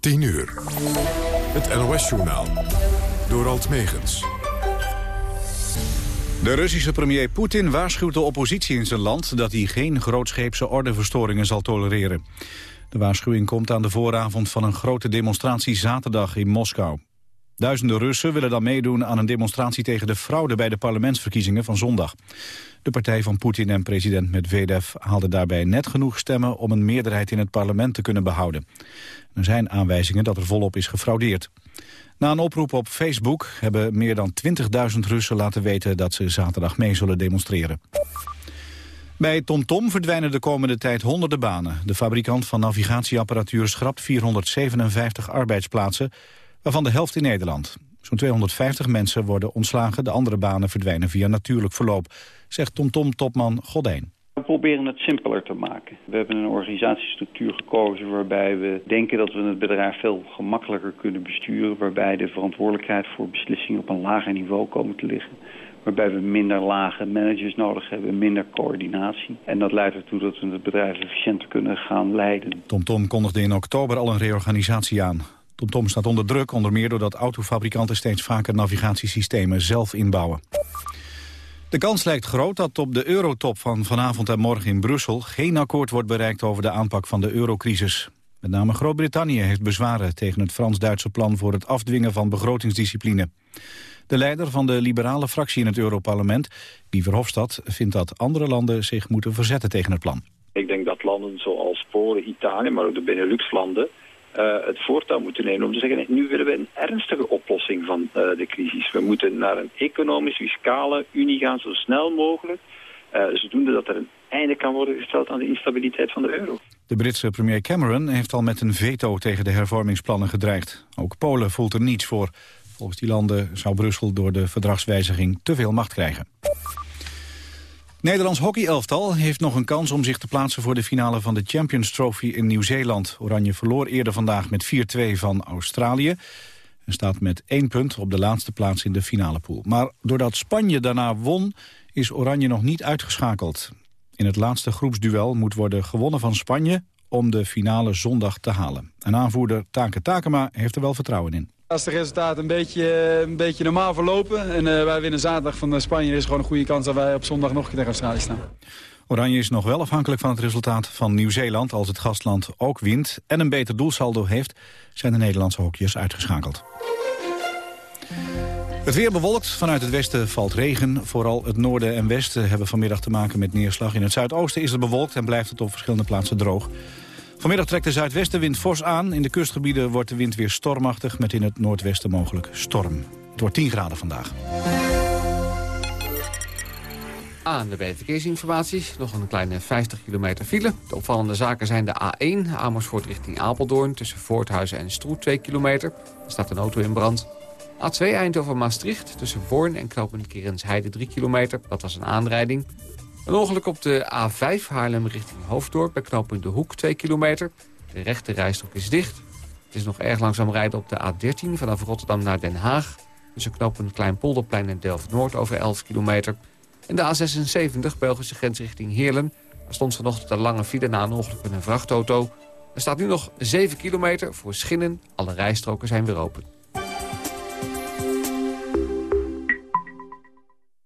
10 uur. Het NOS-journaal. Door Alt Megens. De Russische premier Poetin waarschuwt de oppositie in zijn land... dat hij geen grootscheepse ordeverstoringen zal tolereren. De waarschuwing komt aan de vooravond van een grote demonstratie zaterdag in Moskou. Duizenden Russen willen dan meedoen aan een demonstratie tegen de fraude bij de parlementsverkiezingen van zondag. De partij van Poetin en president Medvedev haalde daarbij net genoeg stemmen om een meerderheid in het parlement te kunnen behouden. Er zijn aanwijzingen dat er volop is gefraudeerd. Na een oproep op Facebook hebben meer dan 20.000 Russen laten weten dat ze zaterdag mee zullen demonstreren. Bij TomTom verdwijnen de komende tijd honderden banen. De fabrikant van navigatieapparatuur schrapt 457 arbeidsplaatsen, waarvan de helft in Nederland. Zo'n 250 mensen worden ontslagen, de andere banen verdwijnen via natuurlijk verloop, zegt TomTom-topman Godijn. We proberen het simpeler te maken. We hebben een organisatiestructuur gekozen waarbij we denken dat we het bedrijf veel gemakkelijker kunnen besturen. Waarbij de verantwoordelijkheid voor beslissingen op een lager niveau komen te liggen. Waarbij we minder lage managers nodig hebben, minder coördinatie. En dat leidt ertoe dat we het bedrijf efficiënter kunnen gaan leiden. TomTom kondigde in oktober al een reorganisatie aan. TomTom staat onder druk, onder meer doordat autofabrikanten steeds vaker navigatiesystemen zelf inbouwen. De kans lijkt groot dat op de eurotop van vanavond en morgen in Brussel... geen akkoord wordt bereikt over de aanpak van de eurocrisis. Met name Groot-Brittannië heeft bezwaren tegen het Frans-Duitse plan... voor het afdwingen van begrotingsdiscipline. De leider van de liberale fractie in het Europarlement, Guy Verhofstadt... vindt dat andere landen zich moeten verzetten tegen het plan. Ik denk dat landen zoals Polen, Italië, maar ook de Benelux-landen uh, het voortouw moeten nemen om te zeggen... nu willen we een ernstige oplossing van uh, de crisis. We moeten naar een economisch-fiscale unie gaan zo snel mogelijk... Uh, zodoende dat er een einde kan worden gesteld aan de instabiliteit van de euro. De Britse premier Cameron heeft al met een veto tegen de hervormingsplannen gedreigd. Ook Polen voelt er niets voor. Volgens die landen zou Brussel door de verdragswijziging te veel macht krijgen. Nederlands hockeyelftal heeft nog een kans om zich te plaatsen voor de finale van de Champions Trophy in Nieuw-Zeeland. Oranje verloor eerder vandaag met 4-2 van Australië en staat met één punt op de laatste plaats in de finale pool. Maar doordat Spanje daarna won, is Oranje nog niet uitgeschakeld. In het laatste groepsduel moet worden gewonnen van Spanje om de finale zondag te halen. En aanvoerder Take Takema heeft er wel vertrouwen in. Als de resultaten een beetje, een beetje normaal verlopen en uh, wij winnen zaterdag van Spanje... is gewoon een goede kans dat wij op zondag nog een keer tegen Australië staan. Oranje is nog wel afhankelijk van het resultaat van Nieuw-Zeeland... als het gastland ook wint en een beter doelsaldo heeft... zijn de Nederlandse hockeyers uitgeschakeld. Het weer bewolkt. Vanuit het westen valt regen. Vooral het noorden en westen hebben vanmiddag te maken met neerslag. In het zuidoosten is het bewolkt en blijft het op verschillende plaatsen droog. Vanmiddag trekt de zuidwestenwind fors aan. In de kustgebieden wordt de wind weer stormachtig... met in het noordwesten mogelijk storm. Het wordt 10 graden vandaag. Aan de verkeersinformatie. Nog een kleine 50 kilometer file. De opvallende zaken zijn de A1, Amersfoort richting Apeldoorn... tussen Voorthuizen en Stroet 2 kilometer. Er staat een auto in brand. A2 Eindhoven-Maastricht tussen Voorn en Knoopend Kerensheide 3 kilometer. Dat was een aanrijding. Een ongeluk op de A5 Haarlem richting Hoofddorp bij knooppunt De Hoek 2 kilometer. De rechte rijstrook is dicht. Het is nog erg langzaam rijden op de A13 vanaf Rotterdam naar Den Haag. Tussen knooppunt Kleinpolderplein en Delft-Noord over 11 kilometer. En de A76 Belgische grens richting Heerlen. Daar stond vanochtend een lange file na een ongeluk met een vrachtauto. Er staat nu nog 7 kilometer voor Schinnen. Alle rijstroken zijn weer open.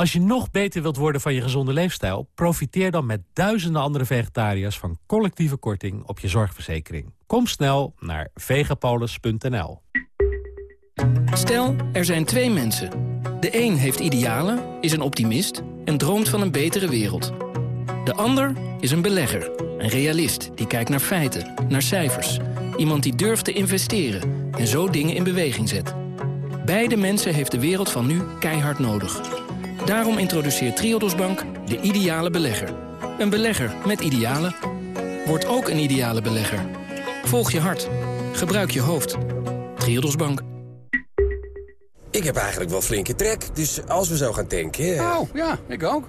Als je nog beter wilt worden van je gezonde leefstijl... profiteer dan met duizenden andere vegetariërs... van collectieve korting op je zorgverzekering. Kom snel naar vegapolis.nl. Stel, er zijn twee mensen. De een heeft idealen, is een optimist... en droomt van een betere wereld. De ander is een belegger, een realist... die kijkt naar feiten, naar cijfers. Iemand die durft te investeren en zo dingen in beweging zet. Beide mensen heeft de wereld van nu keihard nodig... Daarom introduceert Triodos Bank de ideale belegger. Een belegger met idealen. Wordt ook een ideale belegger. Volg je hart. Gebruik je hoofd. Triodos Bank. Ik heb eigenlijk wel flinke trek, dus als we zo gaan tanken... Oh, ja, ik ook.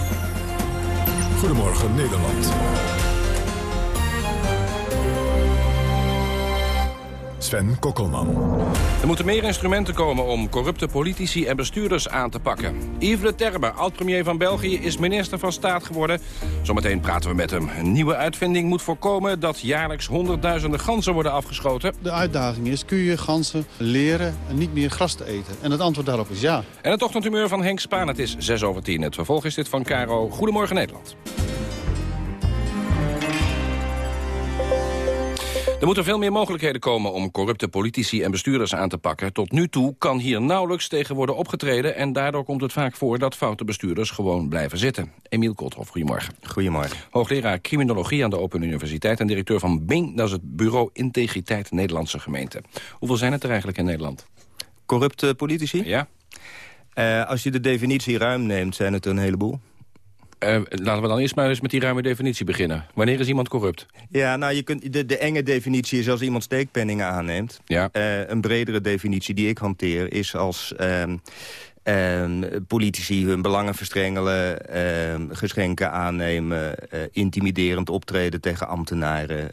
Goedemorgen Nederland. Sven Kokkelman. Er moeten meer instrumenten komen om corrupte politici en bestuurders aan te pakken. Yves Le Terme, oud-premier van België, is minister van Staat geworden. Zometeen praten we met hem. Een nieuwe uitvinding moet voorkomen dat jaarlijks honderdduizenden ganzen worden afgeschoten. De uitdaging is, kun je ganzen leren niet meer gras te eten? En het antwoord daarop is ja. En het ochtendhumeur van Henk Spaan, het is 6 over 10. Het vervolg is dit van Caro. Goedemorgen Nederland. Er moeten veel meer mogelijkheden komen om corrupte politici en bestuurders aan te pakken. Tot nu toe kan hier nauwelijks tegen worden opgetreden... en daardoor komt het vaak voor dat foute bestuurders gewoon blijven zitten. Emiel Kothoff, goedemorgen. Goedemorgen. Hoogleraar Criminologie aan de Open Universiteit... en directeur van BING, dat is het Bureau Integriteit Nederlandse Gemeente. Hoeveel zijn het er eigenlijk in Nederland? Corrupte politici? Ja. Uh, als je de definitie ruim neemt, zijn het een heleboel. Uh, laten we dan eerst maar eens met die ruime definitie beginnen. Wanneer is iemand corrupt? Ja, nou, je kunt, de, de enge definitie is als iemand steekpenningen aanneemt. Ja. Uh, een bredere definitie die ik hanteer is als... Uh, politici hun belangen verstrengelen, geschenken aannemen... intimiderend optreden tegen ambtenaren,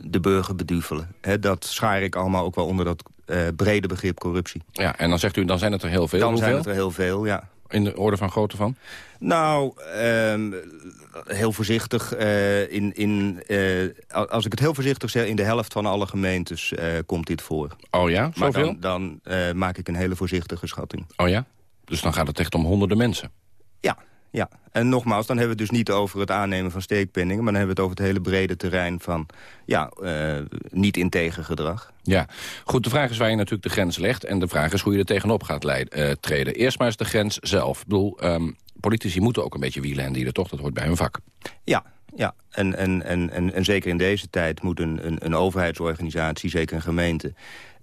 de burger beduvelen. He, dat schaar ik allemaal ook wel onder dat brede begrip corruptie. Ja, en dan zegt u, dan zijn het er heel veel. Dan Hoeveel? zijn het er heel veel, ja. In de orde van grootte van? Nou, um, heel voorzichtig. Uh, in, in, uh, als ik het heel voorzichtig zeg, in de helft van alle gemeentes uh, komt dit voor. Oh ja, maar zoveel? dan, dan maak ik een hele voorzichtige schatting. Oh ja? Dus dan gaat het echt om honderden mensen? Ja, ja. En nogmaals, dan hebben we het dus niet over het aannemen van steekpenningen... maar dan hebben we het over het hele brede terrein van ja, uh, niet integer gedrag. Ja, goed, de vraag is waar je natuurlijk de grens legt... en de vraag is hoe je er tegenop gaat uh, treden. Eerst maar eens de grens zelf. Ik bedoel, um, politici moeten ook een beetje wielen en dieren, toch? Dat hoort bij hun vak. Ja, ja. En, en, en, en, en zeker in deze tijd moet een, een, een overheidsorganisatie, zeker een gemeente...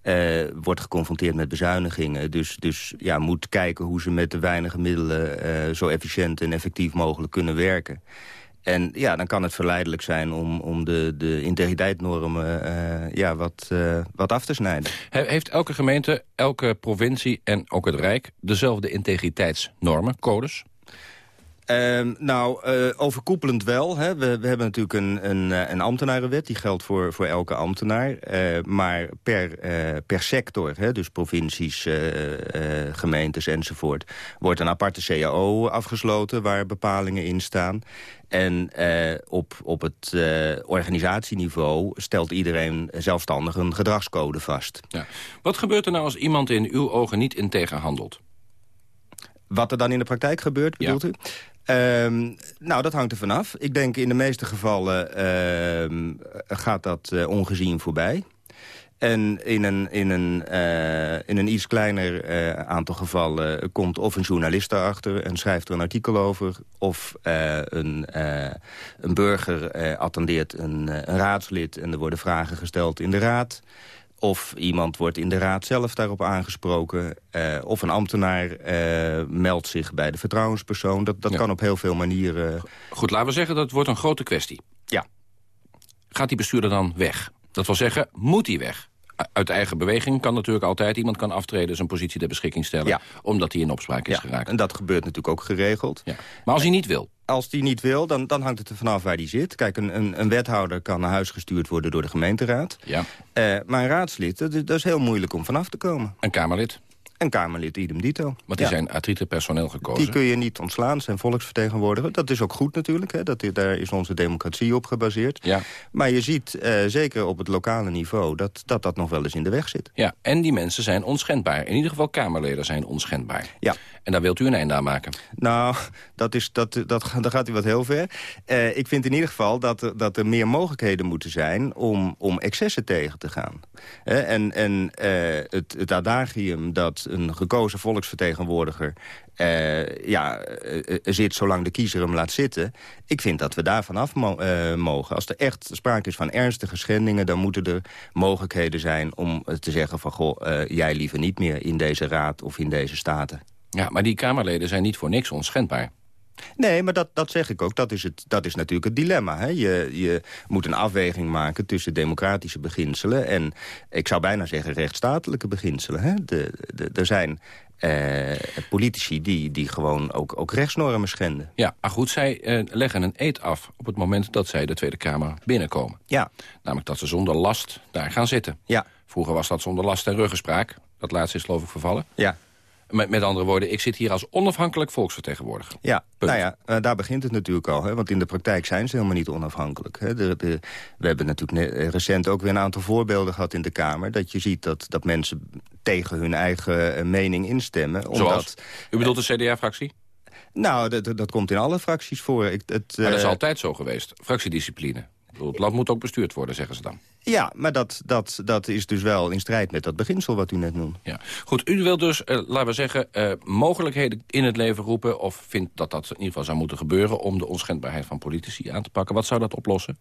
Uh, wordt geconfronteerd met bezuinigingen. Dus, dus ja, moet kijken hoe ze met de weinige middelen... Uh, zo efficiënt en effectief mogelijk kunnen werken. En ja, dan kan het verleidelijk zijn om, om de, de integriteitsnormen uh, ja, wat, wat af te snijden. He, heeft elke gemeente, elke provincie en ook het Rijk... dezelfde integriteitsnormen, codes? Uh, nou, uh, overkoepelend wel. Hè. We, we hebben natuurlijk een, een, een ambtenarenwet. Die geldt voor, voor elke ambtenaar. Uh, maar per, per sector, hè, dus provincies, gemeentes enzovoort... wordt een aparte CAO afgesloten waar bepalingen in staan. En op, op het organisatieniveau stelt iedereen zelfstandig een gedragscode vast. Ja. Wat gebeurt er nou als iemand in uw ogen niet integer handelt? Wat er dan in de praktijk gebeurt, bedoelt ja. u? Um, nou, dat hangt er vanaf. Ik denk in de meeste gevallen uh, gaat dat uh, ongezien voorbij. En in een, in een, uh, in een iets kleiner uh, aantal gevallen komt of een journalist daarachter... en schrijft er een artikel over... of een, een burger attendeert een, een raadslid en er worden vragen gesteld in de raad... Of iemand wordt in de raad zelf daarop aangesproken. Uh, of een ambtenaar uh, meldt zich bij de vertrouwenspersoon. Dat, dat ja. kan op heel veel manieren. Goed, laten we zeggen dat wordt een grote kwestie. Ja. Gaat die bestuurder dan weg? Dat wil zeggen, moet hij weg? Uit eigen beweging kan natuurlijk altijd. Iemand kan aftreden, zijn positie ter beschikking stellen... Ja. omdat hij in opspraak is Ja, geraakt. en dat gebeurt natuurlijk ook geregeld. Ja. Maar als hij niet wil? Als die niet wil, dan, dan hangt het er vanaf waar die zit. Kijk, een, een, een wethouder kan naar huis gestuurd worden door de gemeenteraad. Ja. Eh, maar een raadslid, dat is heel moeilijk om vanaf te komen. Een Kamerlid? Een Kamerlid, idem dito. Want die Ja. zijn uit personeel gekozen. Die kun je niet ontslaan, zijn volksvertegenwoordiger. Dat is ook goed natuurlijk, hè. Dat, daar is onze democratie op gebaseerd. Ja. Maar je ziet, eh, zeker op het lokale niveau, dat, dat dat nog wel eens in de weg zit. Ja, en die mensen zijn onschendbaar. In ieder geval Kamerleden zijn onschendbaar. Ja. En daar wilt u een einde aan maken. Nou, dat is, dat, dat, dan gaat u wat heel ver. Eh, ik vind in ieder geval dat dat er meer mogelijkheden moeten zijn... om, om excessen tegen te gaan. Hè, en en eh, het, het adagium dat een gekozen volksvertegenwoordiger... eh, ja, eh, eh, zit zolang de kiezer hem laat zitten... ik vind dat we daar vanaf mo eh, mogen. Als er echt sprake is van ernstige schendingen... dan moeten er mogelijkheden zijn om eh, te zeggen van... goh, eh, jij liever niet meer in deze raad of in deze staten. Ja, maar die Kamerleden zijn niet voor niks onschendbaar. Nee, maar dat, dat zeg ik ook. Dat is, het, dat is natuurlijk het dilemma. Hè? Je, je moet een afweging maken tussen democratische beginselen... en, ik zou bijna zeggen, rechtsstatelijke beginselen. Hè? De, de, er zijn eh, politici die, die gewoon ook, ook rechtsnormen schenden. Ja, maar goed, zij eh, leggen een eed af op het moment dat zij de Tweede Kamer binnenkomen. Ja. Namelijk dat ze zonder last daar gaan zitten. Ja. Vroeger was dat zonder last en ruggespraak. Dat laatste is geloof ik vervallen. Ja. Met, met andere woorden, ik zit hier als onafhankelijk volksvertegenwoordiger. Ja, nou ja, eh, daar begint het natuurlijk al. Hè? Want in de praktijk zijn ze helemaal niet onafhankelijk. Hè? De, de, we hebben natuurlijk ne- recent ook weer een aantal voorbeelden gehad in de Kamer... dat je ziet dat, dat mensen tegen hun eigen eh, mening instemmen. Omdat, Zoals? U bedoelt de CDA-fractie? Nou, dat, dat- komt in alle fracties voor. Ik, het, Maar dat is eh, altijd zo geweest. Fractiediscipline. Het land moet ook bestuurd worden, zeggen ze dan. Ja, maar dat, dat, dat is dus wel in strijd met dat beginsel wat u net noemt. Ja. Goed, u wilt dus, eh, laten we zeggen, eh, mogelijkheden in het leven roepen... of vindt dat dat in ieder geval zou moeten gebeuren... om de onschendbaarheid van politici aan te pakken. Wat zou dat oplossen?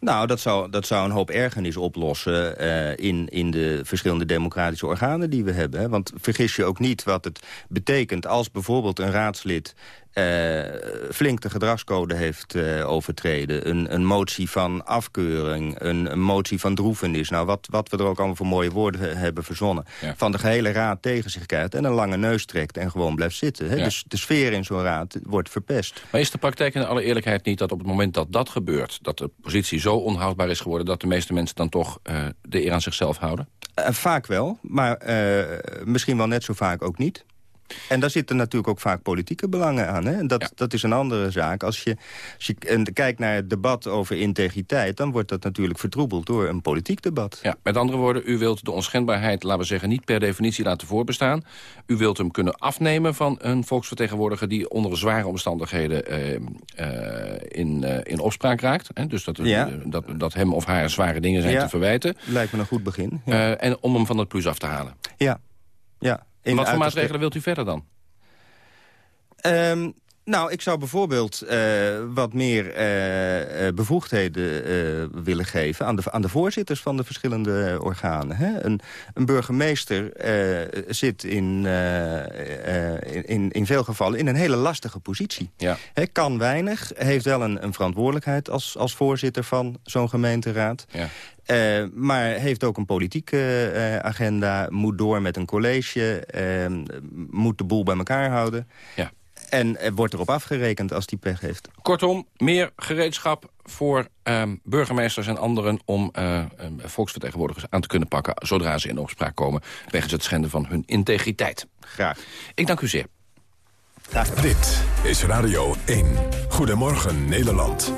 Nou, dat zou, dat zou een hoop ergernis oplossen eh, in, in de verschillende democratische organen die we hebben. Hè. Want vergis je ook niet wat het betekent als bijvoorbeeld een raadslid... eh, flink de gedragscode heeft eh, overtreden. Een, een motie van afkeuring, een, een motie van droefenis. Nou, wat, wat we er ook allemaal voor mooie woorden he- hebben verzonnen. Ja. Van de gehele raad tegen zich krijgt en een lange neus trekt en gewoon blijft zitten. Hè. Ja. Dus de sfeer in zo'n raad wordt verpest. Maar is de praktijk in alle eerlijkheid niet dat op het moment dat dat gebeurt... dat de positie zo onhoudbaar is geworden... dat de meeste mensen dan toch eh, de eer aan zichzelf houden? Vaak wel, maar misschien wel net zo vaak ook niet. En daar zitten natuurlijk ook vaak politieke belangen aan. Hè? En dat, dat is een andere zaak. Als je, als je en kijkt naar het debat over integriteit... dan wordt dat natuurlijk vertroebeld door een politiek debat. Ja, met andere woorden, u wilt de onschendbaarheid, laten we zeggen... niet per definitie laten voorbestaan. U wilt hem kunnen afnemen van een volksvertegenwoordiger... die onder zware omstandigheden eh, eh, in, eh, in opspraak raakt. Hè? Dus dat, Ja. dat, dat hem of haar zware dingen zijn Ja. te verwijten. Lijkt me een goed begin. Ja. En om hem van het plus af te halen. ja. ja. In Wat voor maatregelen wilt u verder dan? Ehm, nou, ik zou bijvoorbeeld eh, wat meer eh, eh, bevoegdheden willen geven... Aan de, aan de voorzitters van de verschillende organen. Hè? Een, een burgemeester zit in, in, in veel gevallen in een hele lastige positie. Ja. Kan weinig, heeft wel een, een verantwoordelijkheid als, als voorzitter van zo'n gemeenteraad... Ja. Eh, maar heeft ook een politieke eh, agenda, moet door met een college... eh, moet de boel bij elkaar houden. Ja. En eh, wordt erop afgerekend als die pech heeft. Kortom, meer gereedschap voor ehm, burgemeesters en anderen... om eh, ehm, volksvertegenwoordigers aan te kunnen pakken... zodra ze in opspraak komen... wegens het schenden van hun integriteit. Graag. Ik dank u zeer. Dit is Radio 1. Goedemorgen Nederland.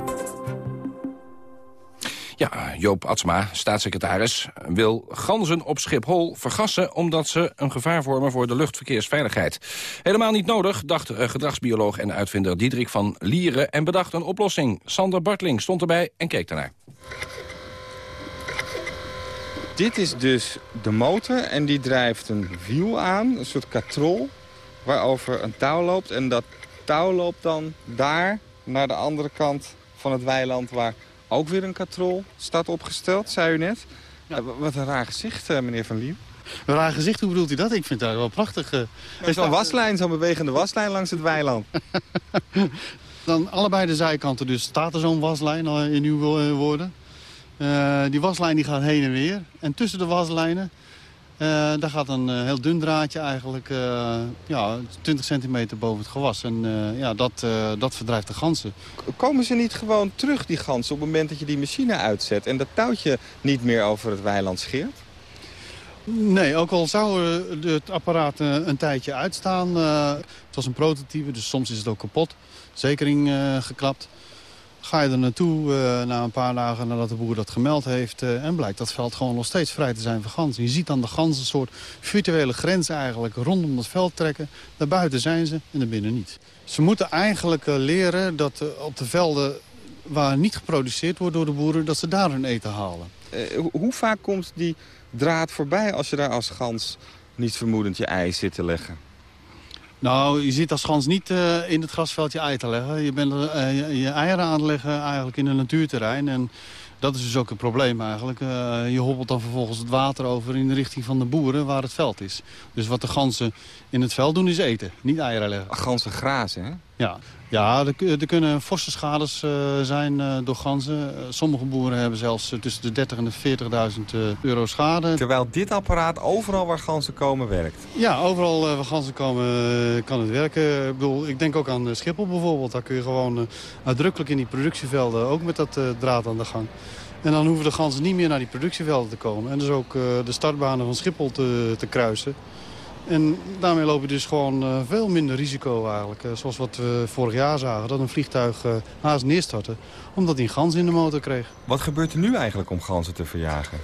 Ja, Joop Atsma, staatssecretaris, wil ganzen op Schiphol vergassen... omdat ze een gevaar vormen voor de luchtverkeersveiligheid. Helemaal niet nodig, dacht eh, gedragsbioloog en uitvinder Diederik van Lieren... en bedacht een oplossing. Sander Bartling stond erbij en keek ernaar. Dit is dus de motor en die drijft een wiel aan, een soort katrol... waarover een touw loopt. En dat touw loopt dan daar naar de andere kant van het weiland... waar ook weer een katrol staat opgesteld, zei u net. Eh, Wat een raar gezicht, eh, meneer Van Liem. Een raar gezicht, hoe bedoelt u dat? Ik vind dat wel prachtig. eh. Er is zo'n waslijn, zo'n bewegende waslijn langs het weiland. Dan allebei de zijkanten, dus staat er zo'n waslijn in uw eh, woorden. Uh, die waslijn die gaat heen en weer. En tussen de waslijnen, daar gaat een uh, heel dun draadje eigenlijk ja, 20 centimeter boven het gewas. En ja, dat, dat verdrijft de ganzen. Komen ze niet gewoon terug, die ganzen, op het moment dat je die machine uitzet... en dat touwtje niet meer over het weiland scheert? Nee, ook al zou het apparaat een tijdje uitstaan. het was een prototype, dus soms is het ook kapot. Zekering geklapt. Ga je er naartoe uh, na een paar dagen nadat de boer dat gemeld heeft... Uh, en blijkt dat veld gewoon nog steeds vrij te zijn voor ganzen. Je ziet dan de ganzen een soort virtuele grens eigenlijk rondom het veld trekken. Daarbuiten zijn ze en daarbinnen niet. Ze moeten eigenlijk uh, leren dat op de velden waar niet geproduceerd wordt door de boeren... dat ze daar hun eten halen. hoe vaak komt die draad voorbij als je daar als gans niet vermoedend je ei zit te leggen? Nou, je zit als gans niet uh, in het grasveld je ei te leggen. Je bent uh, je, je, eieren aan het leggen eigenlijk in een natuurterrein. En dat is dus ook een probleem eigenlijk. Uh, je hobbelt dan vervolgens het water over in de richting van de boeren waar het veld is. Dus wat de ganzen in het veld doen is eten, niet eieren leggen. Ganzen grazen, hè? Ja, ja er, er kunnen forse schades uh, zijn uh, door ganzen. sommige boeren hebben zelfs tussen de 30.000 en de 40.000 euro schade. Terwijl dit apparaat overal waar ganzen komen werkt? Ja, overal waar ganzen komen kan het werken. Ik, bedoel, ik denk ook aan Schiphol bijvoorbeeld. Daar kun je gewoon uitdrukkelijk in die productievelden ook met dat draad aan de gang. En dan hoeven de ganzen niet meer naar die productievelden te komen. En dus ook de startbanen van Schiphol te, te, kruisen. En daarmee loop je dus gewoon uh, veel minder risico eigenlijk. Uh, zoals wat we vorig jaar zagen, dat een vliegtuig haast neerstortte. Omdat hij een gans in de motor kreeg. Wat gebeurt er nu eigenlijk om ganzen te verjagen?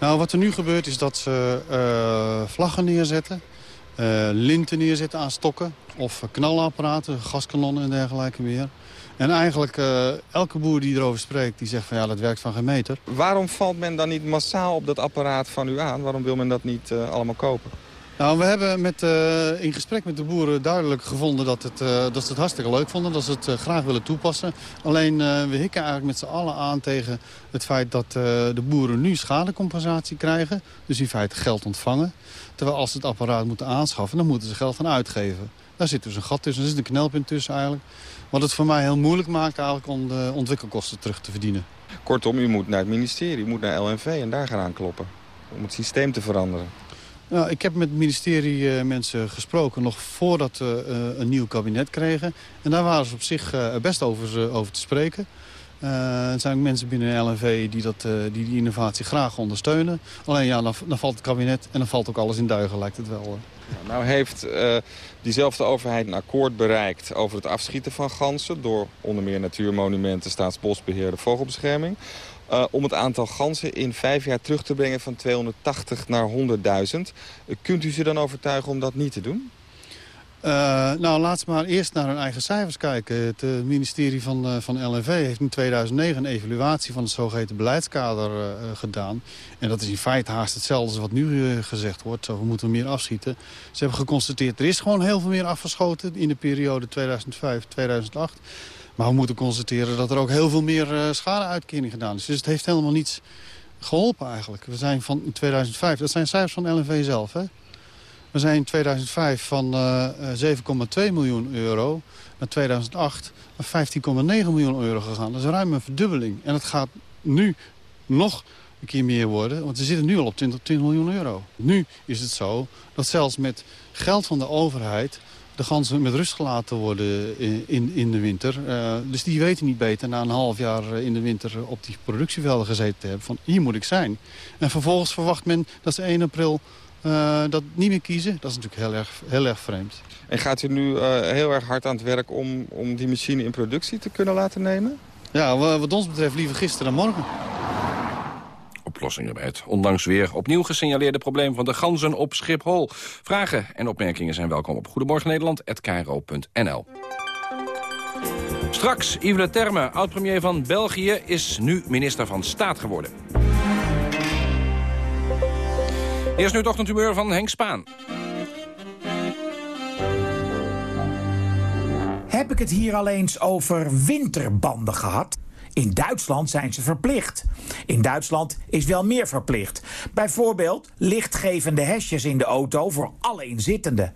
Nou, wat er nu gebeurt is dat ze vlaggen neerzetten. linten neerzetten aan stokken. Of knalapparaten, gaskanonnen en dergelijke meer. En eigenlijk uh, elke boer die erover spreekt, die zegt van ja, dat werkt van geen meter. Waarom valt men dan niet massaal op dat apparaat van u aan? Waarom wil men dat niet allemaal kopen? Nou, we hebben met, uh, in gesprek met de boeren duidelijk gevonden dat, het, dat ze het hartstikke leuk vonden. Dat ze het graag willen toepassen. Alleen we hikken eigenlijk met z'n allen aan tegen het feit dat de boeren nu schadecompensatie krijgen. Dus in feite geld ontvangen. Terwijl als ze het apparaat moeten aanschaffen, dan moeten ze geld gaan uitgeven. Daar zit dus een gat tussen, er zit een knelpunt tussen eigenlijk. Wat het voor mij heel moeilijk maakt eigenlijk om de ontwikkelkosten terug te verdienen. Kortom, u moet naar het ministerie, u moet naar LNV en daar gaan aankloppen. Om het systeem te veranderen. Nou, ik heb met het ministerie uh, mensen gesproken nog voordat we uh, een nieuw kabinet kregen. En daar waren ze op zich uh, best over, over te spreken. er zijn ook mensen binnen LNV die, dat, die die innovatie graag ondersteunen. Alleen ja, dan, valt het kabinet en dan valt ook alles in duigen, lijkt het wel. Nou heeft diezelfde overheid een akkoord bereikt over het afschieten van ganzen... door onder meer natuurmonumenten, staatsbosbeheer, de vogelbescherming... Uh, om het aantal ganzen in vijf jaar terug te brengen van 280 naar 100.000. Uh, kunt u ze dan overtuigen om dat niet te doen? Uh, nou, laten we maar eerst naar hun eigen cijfers kijken. Het uh, ministerie van, van LNV heeft in 2009 een evaluatie van het zogeheten beleidskader gedaan. En dat is in feite haast hetzelfde als wat nu gezegd wordt. Zo, we moeten meer afschieten. Ze hebben geconstateerd, er is gewoon heel veel meer afgeschoten in de periode 2005-2008. Maar we moeten constateren dat er ook heel veel meer schadeuitkering gedaan is. Dus het heeft helemaal niets geholpen eigenlijk. We zijn van 2005, dat zijn cijfers van LNV zelf, hè? We zijn in 2005 van uh, 7,2 miljoen euro naar 2008 naar 15,9 miljoen euro gegaan. Dat is ruim een verdubbeling. En het gaat nu nog een keer meer worden, want we zitten nu al op 20, 20 miljoen euro. Nu is het zo dat zelfs met geld van de overheid de ganzen met rust gelaten worden in, in de winter. Uh, dus die weten niet beter na een half jaar in de winter op die productievelden gezeten te hebben. Van hier moet ik zijn. En vervolgens verwacht men dat ze 1 april uh, dat niet meer kiezen, dat is natuurlijk heel erg, heel erg vreemd. En gaat u nu uh, heel erg hard aan het werk om, om die machine in productie te kunnen laten nemen? Ja, wat ons betreft liever gisteren dan morgen. Oplossingen bij het ondanks weer opnieuw gesignaleerde probleem van de ganzen op Schiphol. Vragen en opmerkingen zijn welkom op goedemorgennederland.nl. Straks, Yves Le Terme, oud-premier van België, is nu minister van Staat geworden. Eerst nu het ochtendhumeur van Henk Spaan. Heb ik het hier al eens over winterbanden gehad? In Duitsland zijn ze verplicht. In Duitsland is wel meer verplicht. Bijvoorbeeld lichtgevende hesjes in de auto voor alle inzittenden.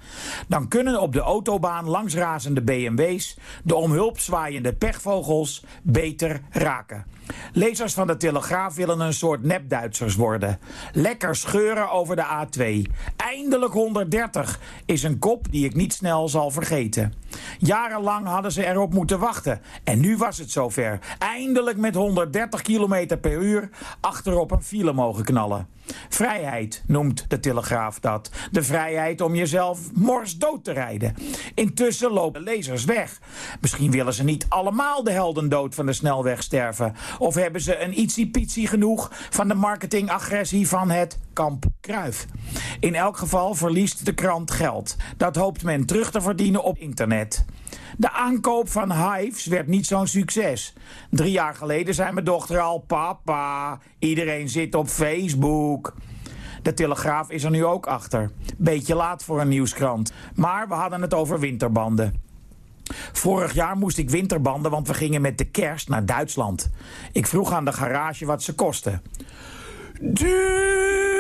Dan kunnen op de autobaan langsrazende BMW's de om hulp zwaaiende pechvogels beter raken. Lezers van de Telegraaf willen een soort nepduitsers worden. Lekker scheuren over de A2. Eindelijk 130 is een kop die ik niet snel zal vergeten. Jarenlang hadden ze erop moeten wachten. En nu was het zover. Eindelijk met 130 km per uur achterop een file mogen knallen. Vrijheid noemt de Telegraaf dat. De vrijheid om jezelf morsdood te rijden. Intussen lopen lezers weg. Misschien willen ze niet allemaal de heldendood van de snelweg sterven. Of hebben ze een ietsiepietsie genoeg van de marketingagressie van het kamp Kruif. In elk geval verliest de krant geld. Dat hoopt men terug te verdienen op internet. De aankoop van Hives werd niet zo'n succes. Drie jaar geleden zei mijn dochter al... Papa, iedereen zit op Facebook. De Telegraaf is er nu ook achter. Beetje laat voor een nieuwskrant. Maar we hadden het over winterbanden. Vorig jaar moest ik winterbanden, want we gingen met de kerst naar Duitsland. Ik vroeg aan de garage wat ze kosten. Duur!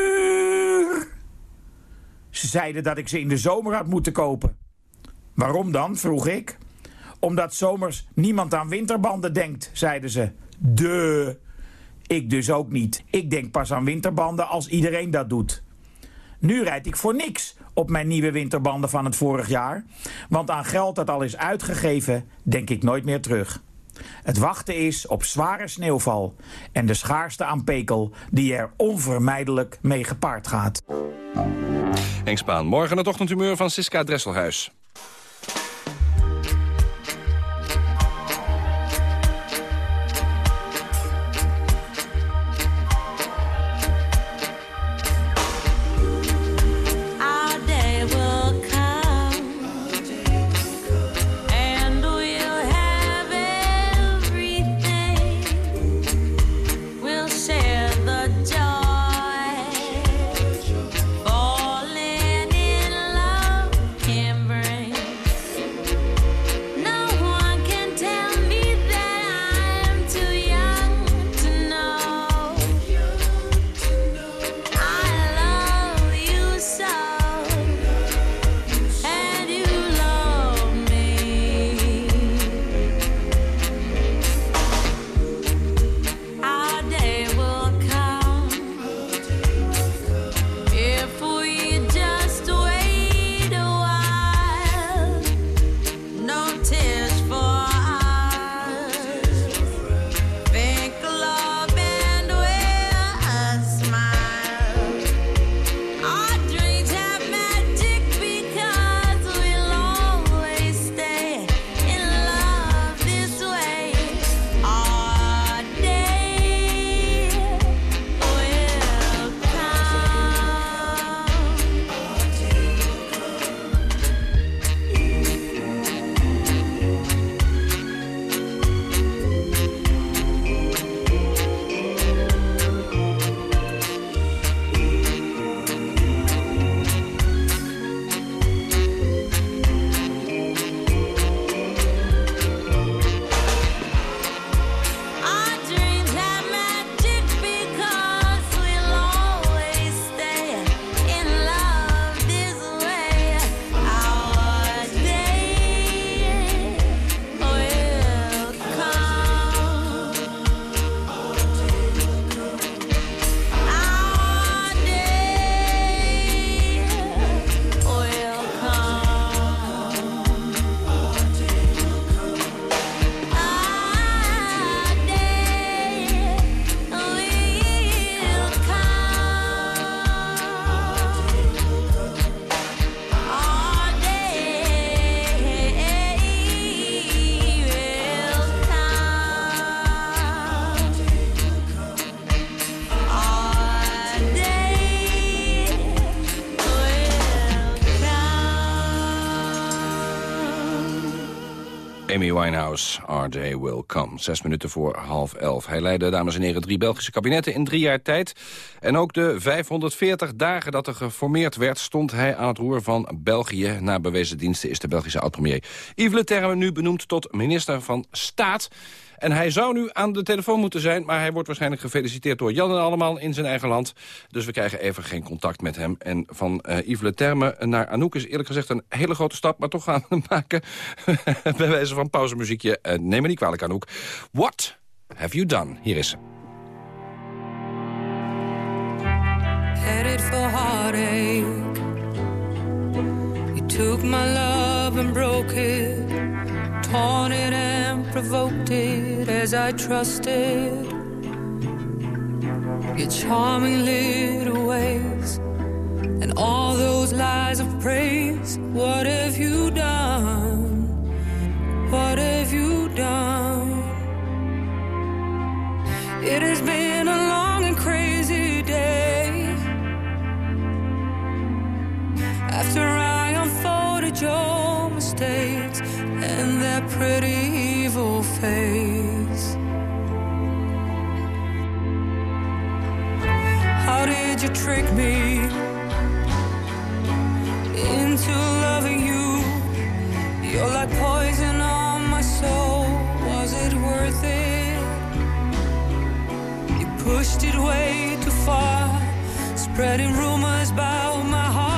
Ze zeiden dat ik ze in de zomer had moeten kopen. Waarom dan, vroeg ik. Omdat zomers niemand aan winterbanden denkt, zeiden ze. De. Ik dus ook niet. Ik denk pas aan winterbanden als iedereen dat doet. Nu rijd ik voor niks op mijn nieuwe winterbanden van het vorig jaar. Want aan geld dat al is uitgegeven, denk ik nooit meer terug. Het wachten is op zware sneeuwval en de schaarste aan pekel die er onvermijdelijk mee gepaard gaat. Henk morgen het ochtendhumeur van Siska Dresselhuis. Amy Winehouse, Day Will Come. Zes minuten voor half elf. Hij leidde, dames en heren, drie Belgische kabinetten in drie jaar tijd. En ook de 540 dagen dat er geformeerd werd... stond hij aan het roer van België. Na bewezen diensten is de Belgische oud-premier Yves Le Terme nu benoemd tot minister van Staat. En hij zou nu aan de telefoon moeten zijn... maar hij wordt waarschijnlijk gefeliciteerd door Jan en allemaal in zijn eigen land. Dus we krijgen even geen contact met hem. En van eh Yves Le Terme naar Anouk is eerlijk gezegd een hele grote stap... maar toch gaan we maken bij wijze van pauzemuziekje. Eh, neem me niet kwalijk, Anouk. What have you done? Hier is ze. Heartache. You took my love and broke it, torn it and provoked it as I trusted. Your charming little ways and all those lies of praise. What have you done? What have you done? It has been a long and crazy After I unfolded your mistakes and that pretty evil face. How did you trick me into loving you? You're like poison on my soul. Was it worth it? You pushed it way too far, spreading rumors about my heart.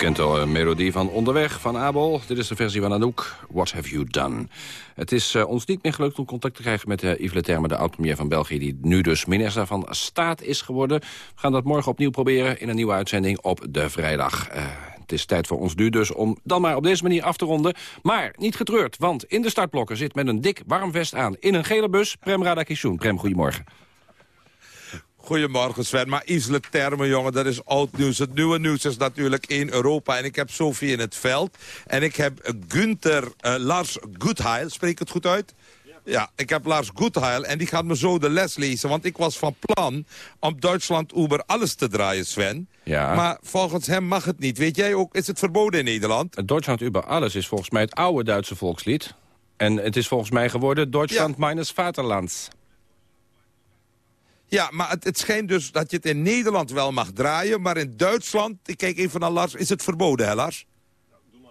Kent al een melodie van Onderweg van Abel. Dit is de versie van Anouk. What have you done? Het is eh, ons niet meer gelukt om contact te krijgen met uh, Yves Le Terme... de oud-premier van België, die nu dus minister van Staat is geworden. We gaan dat morgen opnieuw proberen in een nieuwe uitzending op de vrijdag. Eh, het is tijd voor ons nu dus om dan maar op deze manier af te ronden. Maar niet getreurd, want in de startblokken zit met een dik warm vest aan... in een gele bus, Prem Radakishun. Prem, goedemorgen. Goedemorgen Sven, maar Isle Termen jongen, dat is oud nieuws. Het nieuwe nieuws is natuurlijk in Europa. En ik heb Sophie in het veld. En ik heb eh, Günther eh, Lars Goodheil, spreek het goed uit? Ja, ik heb Lars Goodheil en die gaat me zo de les lezen. Want ik was van plan om Duitsland Uber alles te draaien, Sven. Ja. Maar volgens hem mag het niet. Weet jij ook, is het verboden in Nederland? Het Duitsland über alles is volgens mij het oude Duitse volkslied. En het is volgens mij geworden Duitsland meines Vaterlands. Ja, maar het, het schijnt dus dat je het in Nederland wel mag draaien... maar in Duitsland, ik kijk even naar Lars, is het verboden, hè Lars?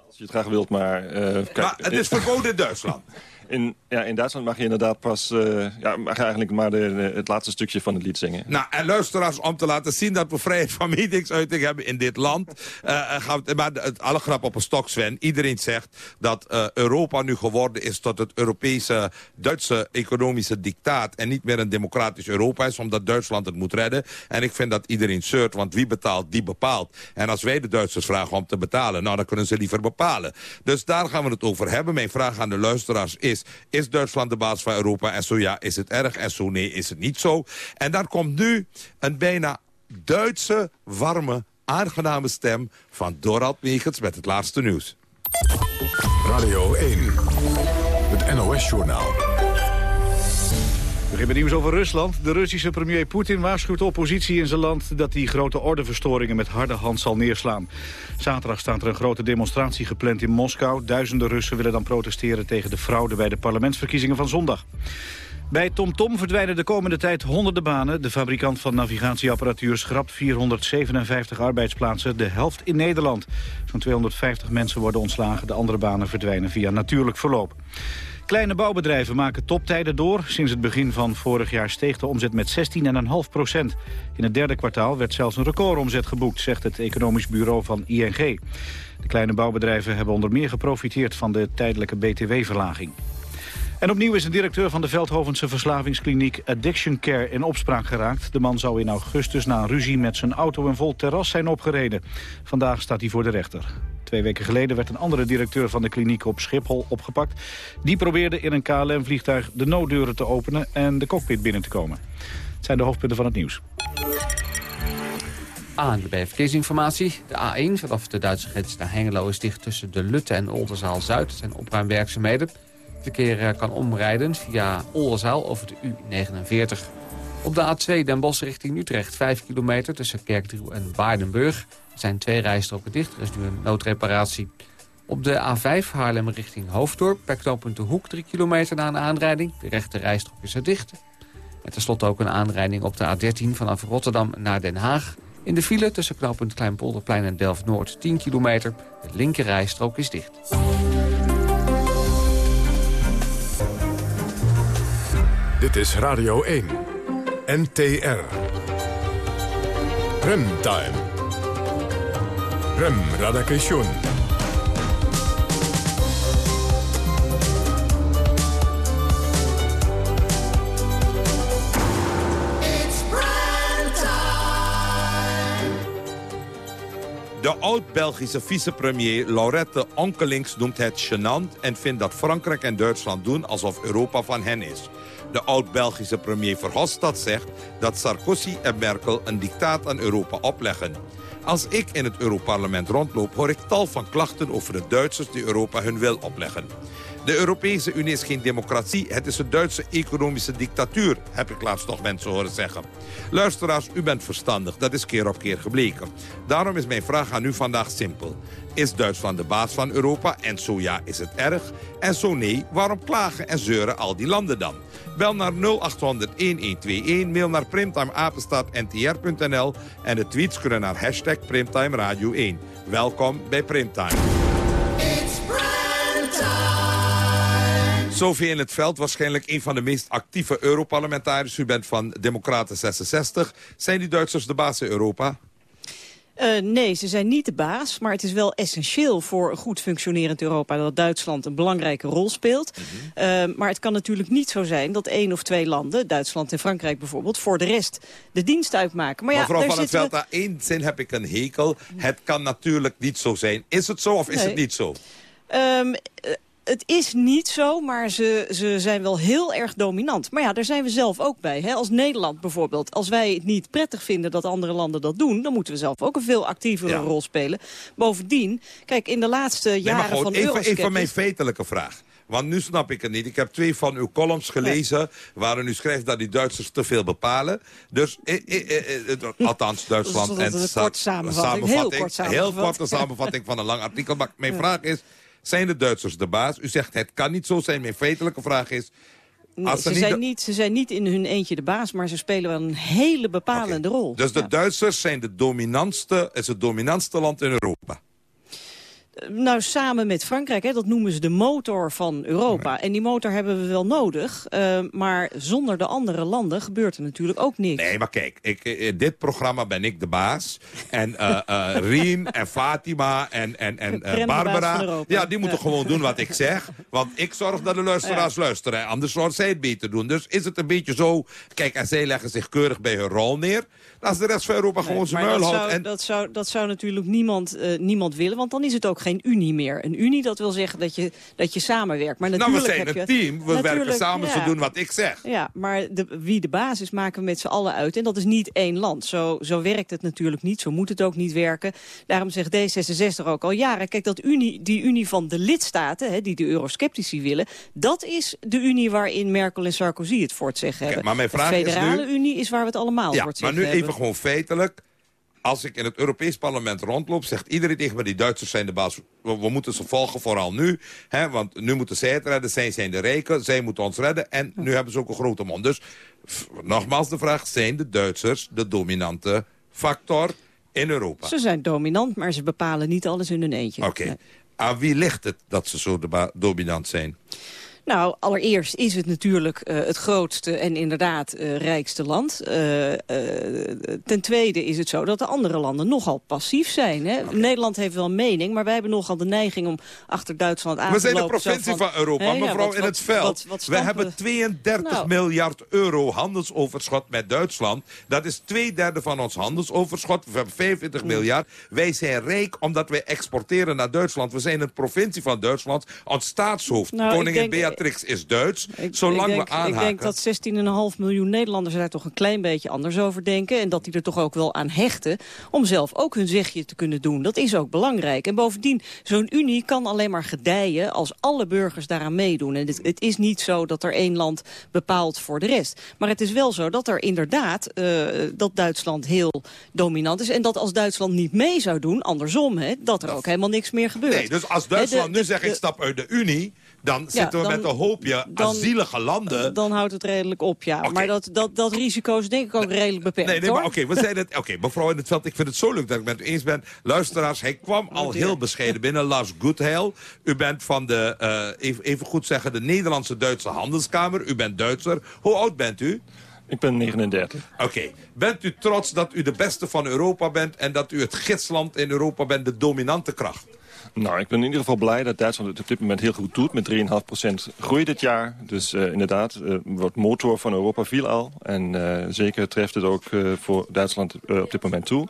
Als je het graag wilt, maar... eh, kijk, Maar het is verboden in Duitsland. In, ja, in Duitsland mag je inderdaad pas... eh, ja, mag je eigenlijk maar de, het laatste stukje van het lied zingen. Nou, en luisteraars, om te laten zien dat we vrijheid van meningsuiting hebben in dit land. eh, eh, maar het, alle grap op een stok, Sven. Iedereen zegt dat Europa nu geworden is tot het Europese, Duitse economische dictaat. En niet meer een democratisch Europa is, omdat Duitsland het moet redden. En ik vind dat iedereen zeurt, want wie betaalt, die bepaalt. En als wij de Duitsers vragen om te betalen, nou dan kunnen ze liever bepalen. Dus daar gaan we het over hebben. Mijn vraag aan de luisteraars is, is Duitsland de baas van Europa? En zo ja, is het erg? En zo nee, is het niet zo? En daar komt nu een bijna Duitse, warme, aangename stem van Dorald Megens met het laatste nieuws. Radio 1, het NOS-journaal. We hebben nieuws over Rusland. De Russische premier Poetin waarschuwt de oppositie in zijn land... dat hij grote ordeverstoringen met harde hand zal neerslaan. Zaterdag staat er een grote demonstratie gepland in Moskou. Duizenden Russen willen dan protesteren tegen de fraude... bij de parlementsverkiezingen van zondag. Bij TomTom verdwijnen de komende tijd honderden banen. De fabrikant van navigatieapparatuur schrapt 457 arbeidsplaatsen, de helft in Nederland. Zo'n 250 mensen worden ontslagen, de andere banen verdwijnen via natuurlijk verloop. Kleine bouwbedrijven maken toptijden door. Sinds het begin van vorig jaar steeg de omzet met 16,5 procent. In het derde kwartaal werd zelfs een recordomzet geboekt, zegt het economisch bureau van ING. De kleine bouwbedrijven hebben onder meer geprofiteerd van de tijdelijke btw-verlaging. En opnieuw is een directeur van de Veldhovense verslavingskliniek Addiction Care in opspraak geraakt. De man zou in augustus na een ruzie met zijn auto een vol terras zijn opgereden. Vandaag staat hij voor de rechter. Twee weken geleden werd een andere directeur van de kliniek op Schiphol opgepakt. Die probeerde in een KLM-vliegtuig de nooddeuren te openen en de cockpit binnen te komen. Het zijn de hoofdpunten van het nieuws. Aan de verkeersinformatie. De A1 vanaf de Duitse grens naar Hengelo is dicht tussen de Lutte en Oldenzaal-Zuid. Zijn opruimwerkzaamheden. Verkeer eh, kan omrijden via Oldenzaal over de U49. Op de A2 Den Bosch richting Utrecht 5 kilometer tussen Kerkdriel en Waardenburg. Er zijn twee rijstroken dicht, er is nu een noodreparatie. Op de A5 Haarlem richting Hoofddorp bij knooppunt De Hoek 3 kilometer na een aanrijding. De rechte rijstrook is er dicht. En tenslotte ook een aanrijding op de A13 vanaf Rotterdam naar Den Haag. In de file tussen knooppunt Kleinpolderplein en Delft-Noord 10 kilometer. De linker rijstrook is dicht. Dit is Radio 1, NTR. Remtime. Rem Radakation. De oud-Belgische vicepremier Laurette Onkelings noemt het gênant... en vindt dat Frankrijk en Duitsland doen alsof Europa van hen is. De oud-Belgische premier Verhofstadt zegt dat Sarkozy en Merkel een dictaat aan Europa opleggen. Als ik in het Europarlement rondloop, hoor ik tal van klachten over de Duitsers die Europa hun wil opleggen. De Europese Unie is geen democratie, het is een Duitse economische dictatuur, heb ik laatst nog mensen horen zeggen. Luisteraars, u bent verstandig, dat is keer op keer gebleken. Daarom is mijn vraag aan u vandaag simpel. Is Duitsland de baas van Europa? En zo ja, is het erg? En zo nee, waarom klagen en zeuren al die landen dan? Bel naar 0800-1121, mail naar primtimeapenstaatntr.nl... en de tweets kunnen naar hashtag Primtime Radio 1. Welkom bij Primtime. Sophie in het veld, waarschijnlijk een van de meest actieve Europarlementariërs. U bent van Democraten 66. Zijn die Duitsers de baas in Europa? Uh, nee, ze zijn niet de baas, maar het is wel essentieel voor een goed functionerend Europa dat Duitsland een belangrijke rol speelt. Mm -hmm. uh, maar het kan natuurlijk niet zo zijn dat één of twee landen, Duitsland en Frankrijk bijvoorbeeld, voor de rest de dienst uitmaken. Maar ja, Mevrouw van het Veld, we... daar één zin heb ik een hekel. Het kan natuurlijk niet zo zijn. Is het zo of is het niet zo? Um, het is niet zo, maar ze, ze zijn wel heel erg dominant. Maar ja, daar zijn we zelf ook bij. Hè? Als Nederland bijvoorbeeld. Als wij het niet prettig vinden dat andere landen dat doen... dan moeten we zelf ook een veel actievere ja. rol spelen. Bovendien, kijk, in de laatste nee, jaren gewoon van even, even mijn feitelijke vraag. Want nu snap ik het niet. Ik heb twee van uw columns gelezen... Ja. waarin u schrijft dat die Duitsers te veel bepalen. Dus, eh, eh, eh, althans, Duitsland... en een kort samenvatting. Heel kort samenvatting. Heel korte samenvatting van een lang artikel. Maar mijn ja. vraag is... Zijn de Duitsers de baas? U zegt het kan niet zo zijn. Mijn feitelijke vraag is... Nee, ze, niet zijn niet, ze zijn niet in hun eentje de baas, maar ze spelen wel een hele bepalende okay. rol. Dus de ja. Duitsers zijn de dominantste, is het dominantste land in Europa? Nou, samen met Frankrijk, hè, dat noemen ze de motor van Europa. En die motor hebben we wel nodig. eh, maar zonder de andere landen gebeurt er natuurlijk ook niks. Nee, maar kijk, ik, in dit programma ben ik de baas. En eh eh, Rien en Fatima en, en, en eh, Barbara... Ja, die moeten Ja. gewoon doen wat ik zeg. Want ik zorg dat de luisteraars luisteren. Anders zullen zij het beter doen. Dus is het een beetje zo... Kijk, en zij leggen zich keurig bij hun rol neer. Als de rest van Europa gewoon zijn Maar muil dat houdt. zou, En dat, zou, dat zou natuurlijk niemand, eh, niemand willen, want dan is het ook geen unie meer. Een unie, dat wil zeggen dat je, dat je samenwerkt. Maar nou, we natuurlijk zijn een je, team. We werken natuurlijk, samen, ja. ze doen wat ik zeg. Ja, maar de, wie de basis maken we met z'n allen uit. En dat is niet één land. Zo, zo werkt het natuurlijk niet. Zo moet het ook niet werken. Daarom zegt D66 ook al jaren... kijk, dat unie, die unie van de lidstaten, hè, die de eurosceptici willen... dat is de unie waarin Merkel en Sarkozy het voor het zeggen hebben. maar mijn vraag de is nu- federale unie is waar we het allemaal Ja, voor het maar zeggen nu even gewoon feitelijk. Als ik in het Europees parlement rondloop, zegt iedereen tegen me... die Duitsers zijn de baas. We, we moeten ze volgen, vooral nu. Hè, want nu moeten zij het redden. Zij zijn de rijken. Zij moeten ons redden. En nu hebben ze ook een grote mond. Dus nogmaals de vraag. Zijn de Duitsers de dominante factor in Europa? Ze zijn dominant, maar ze bepalen niet alles in hun eentje. Oké. Nee. Aan wie ligt het dat ze zo dominant zijn? Nou, allereerst is het natuurlijk eh, het grootste en inderdaad eh, rijkste land. Eh, ten tweede is het zo dat de andere landen nogal passief zijn. Hè? Nederland heeft wel mening, maar wij hebben nogal de neiging om achter Duitsland aan We te zijn de lopen. Zo provincie van, Europa, ja, mevrouw wat- in het veld. wat- wat we hebben 32 Nou. miljard euro handelsoverschot met Duitsland. Dat is twee derde van ons handelsoverschot. We hebben 25 miljard. Wij zijn rijk omdat wij exporteren naar Duitsland. We zijn een provincie van Duitsland. Ons staatshoofd, Nou, koningin denk- Beatrix, is Duits. Ik- Zolang ik denk, we aanhaken... Ik denk dat 16,5 miljoen Nederlanders daar toch een klein beetje anders over denken. En dat die er toch ook wel aan hechten om zelf ook hun zegje te kunnen doen. Dat is ook belangrijk. En bovendien, zo'n unie kan alleen maar gedijen als alle burgers daaraan meedoen. En het, het is niet zo dat er één land bepaalt voor de rest. Maar het is wel zo dat er inderdaad, eh, dat Duitsland heel dominant is. En dat als Duitsland niet mee zou doen, andersom, hè, dat er ook helemaal niks meer gebeurt. Nee, dus als Duitsland de- nu de- zegt ik stap uit de Unie... dan Ja, zitten we dan- met een hoopje dan- azielige landen... Dan houdt het redelijk op, ja. Maar dat, dat, dat risico is denk ik ook redelijk beperkt, Nee, nee, hoor. maar oké, we zeiden het. Oké, mevrouw in het veld, ik vind het zo leuk dat ik met u eens ben. Luisteraars, hij kwam al heel bescheiden binnen. Lars Goodheil, u bent van de, eh, even, even goed zeggen, de Nederlandse-Duitse Handelskamer. U bent Duitser. Hoe oud bent u? Ik ben 39. Oké, bent u trots dat u de beste van Europa bent... en dat u het gidsland in Europa bent, de dominante kracht? Nou, ik ben in ieder geval blij dat Duitsland het op dit moment heel goed doet... met 3,5% groei dit jaar. Dus eh, inderdaad, eh, wordt motor van Europa viel al. En eh, zeker treft het ook voor Duitsland op dit moment toe.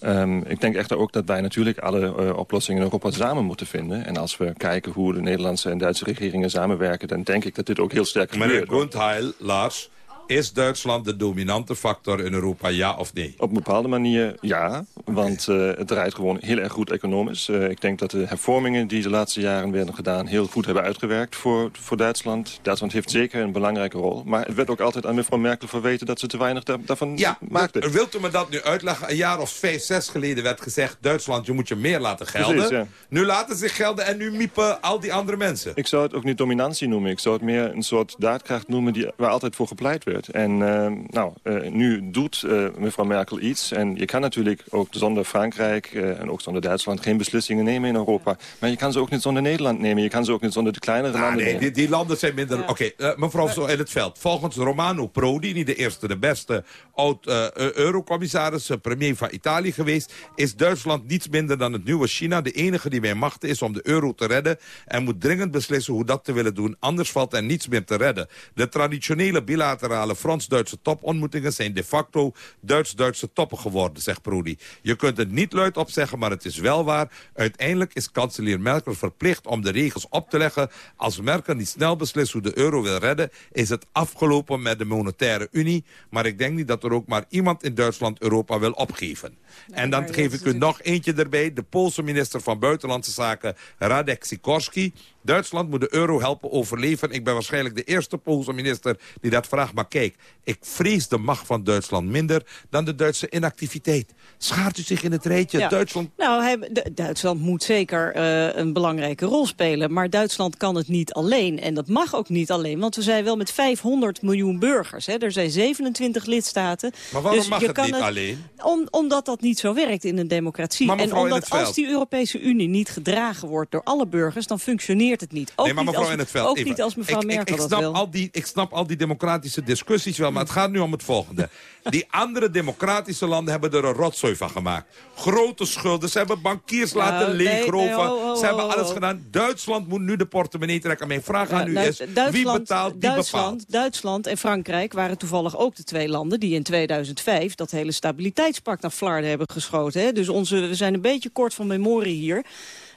Ehm, ik denk echter ook dat wij natuurlijk alle oplossingen in Europa samen moeten vinden. En als we kijken hoe de Nederlandse en Duitse regeringen samenwerken... dan denk ik dat dit ook heel sterk Meneer gebeurt. Goodheil, Lars, is Duitsland de dominante factor in Europa, ja of nee? Op een bepaalde manier ja, want eh, het draait gewoon heel erg goed economisch. Eh, ik denk dat de hervormingen die de laatste jaren werden gedaan... heel goed hebben uitgewerkt voor, voor Duitsland. Duitsland heeft zeker een belangrijke rol. Maar het werd ook altijd aan mevrouw Merkel verweten... dat ze te weinig da- daarvan Ja, maakte. maar wilt u me dat nu uitleggen? Een jaar of vijf, zes geleden werd gezegd... Duitsland, je moet je meer laten gelden. Precies, ja. Nu laten ze zich gelden en nu miepen al die andere mensen. Ik zou het ook niet dominantie noemen. Ik zou het meer een soort daadkracht noemen die, waar altijd voor gepleit werd. En eh, nou, eh, nu doet eh, mevrouw Merkel iets. En je kan natuurlijk ook zonder Frankrijk eh, en ook zonder Duitsland geen beslissingen nemen in Europa. Maar je kan ze ook niet zonder Nederland nemen. Je kan ze ook niet zonder de kleinere Ah, landen nee, nemen. die, die landen zijn minder... Oké, mevrouw zo in het veld. Volgens Romano Prodi, niet de eerste, de beste oud-eurocommissaris... premier van Italië geweest... is Duitsland niets minder dan het nieuwe China. De enige die bij macht is om de euro te redden... en moet dringend beslissen hoe dat te willen doen. Anders valt er niets meer te redden. De traditionele bilaterale Frans-Duitse topontmoetingen... zijn de facto Duits-Duitse toppen geworden, zegt Prodi. Je kunt het niet luid op zeggen, maar het is wel waar. Uiteindelijk is kanselier Merkel verplicht om de regels op te leggen. Als Merkel niet snel beslist hoe de euro wil redden... is het afgelopen met de monetaire unie. Maar ik denk niet dat er ook maar iemand in Duitsland Europa wil opgeven. en dan geef ik u nog eentje erbij. De Poolse minister van Buitenlandse Zaken, Radek Sikorski... Duitsland moet de euro helpen overleven. Ik ben waarschijnlijk de eerste Poolse minister die dat vraagt. Maar kijk, ik vrees de macht van Duitsland minder dan de Duitse inactiviteit. Schaart u zich in het rijtje? Ja. Duitsland Nou, hij- Duitsland moet zeker eh, een belangrijke rol spelen. Maar Duitsland kan het niet alleen. En dat mag ook niet alleen. Want we zijn wel met 500 miljoen burgers. Hè. Er zijn 27 lidstaten. Maar waarom Dus mag je het kan niet alleen? Om, omdat dat niet zo werkt in een democratie. Maar En omdat het als die Europese Unie niet gedragen wordt door alle burgers... dan functioneert het niet. Ook nee, maar niet mevrouw als, in het veld. Ook even. niet als mevrouw ik, ik- Merkel ik, dat snap wil. Al die, ik snap al die democratische discussies wel, maar het gaat nu om het volgende. Die andere democratische landen hebben er een rotzooi van gemaakt. Grote schulden, ze hebben bankiers Nou, laten nee, leegroven. nee, ho, ho, ze hebben alles gedaan. Duitsland moet nu de portemonnee trekken. Mijn vraag aan u is, wie betaalt, wie Duitsland, bepaalt? Duitsland en Frankrijk waren toevallig ook de twee landen... die in 2005 dat hele stabiliteitspact naar Flarden hebben geschoten. Hè? Dus onze, we zijn een beetje kort van memorie hier.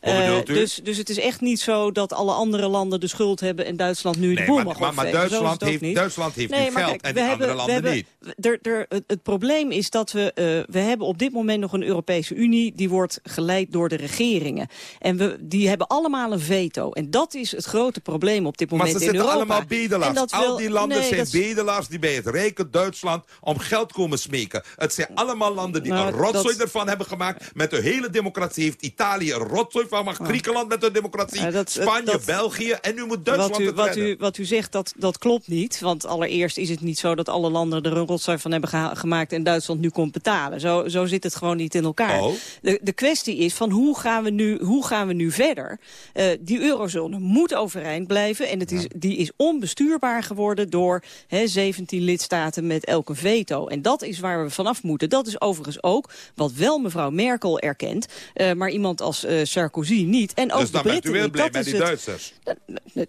Eh, dus, dus het is echt niet zo dat alle andere landen de schuld hebben... en Duitsland nu de Nee, boel maar- mag maar- maar Duitsland heeft- niet. Duitsland heeft nee, maar geld kijk, en we hebben, andere we landen hebben, er, het, probleem is dat we, eh, we hebben op dit moment nog een Europese Unie... die wordt geleid door de regeringen. En we, die hebben allemaal een veto. En dat is het grote probleem op dit Maar moment ze in zitten Europa. allemaal bedelaars. Dat Al wil- die landen nee, zijn dat bedelaars die bij het rijke Duitsland om geld komen smeken. Het zijn allemaal landen die Nou, een rotzooi dat- ervan hebben gemaakt. Met de hele democratie heeft Italië een rotzooi van gemaakt. Griekenland met de democratie. Dat- Spanje, dat- België. En nu moet Duitsland Wat u, wat, u, wat u zegt, dat, dat klopt niet. Want allereerst is het niet zo dat alle landen er een rotzooi van hebben gemaakt... en Duitsland nu komt betalen. Zo, zo zit het gewoon niet in elkaar. Oh. De, de kwestie is van hoe gaan we nu, hoe gaan we nu verder? Eh, die eurozone moet overeind blijven. En het is, die is onbestuurbaar geworden door hè, 17 lidstaten met elk een veto. En dat is waar we vanaf moeten. Dat is overigens ook wat wel mevrouw Merkel erkent... eh, maar iemand als eh, Sarkozy niet. En ook dus de dan bent u Britten weer niet. blij Dat met is die het- Duitsers. Na-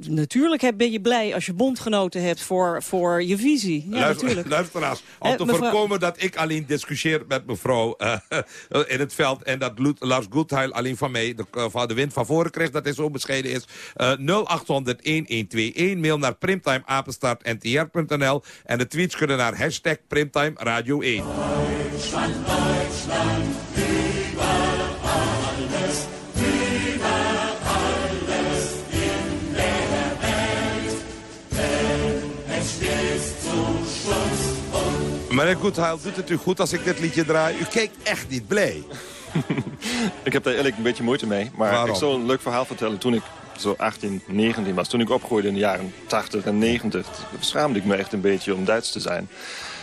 Natuurlijk heb- ben je blij als je bondgenoten hebt voor, voor je visie. Ja, Luister- natuurlijk. luisteraars, om Eh, te mevrouw- voorkomen dat ik alleen discussieer met mevrouw eh, in het veld... en dat Lars Goedheil alleen van mij de, eh, van de wind van voren krijgt... dat hij zo bescheiden is. Eh 0800-1121, mail naar primtimeapenstaartntr.nl... en de tweets kunnen naar hashtag Primtime Radio 1. Deutschland, Deutschland, Meneer Goedheil, doet het u goed als ik dit liedje draai? U kijkt echt niet blij. Ik heb daar eigenlijk een beetje moeite mee. Maar Waarom? ik zal een leuk verhaal vertellen. Toen ik zo 18, 19 was, toen ik opgroeide in de jaren 80 en 90... schaamde ik me echt een beetje om Duits te zijn.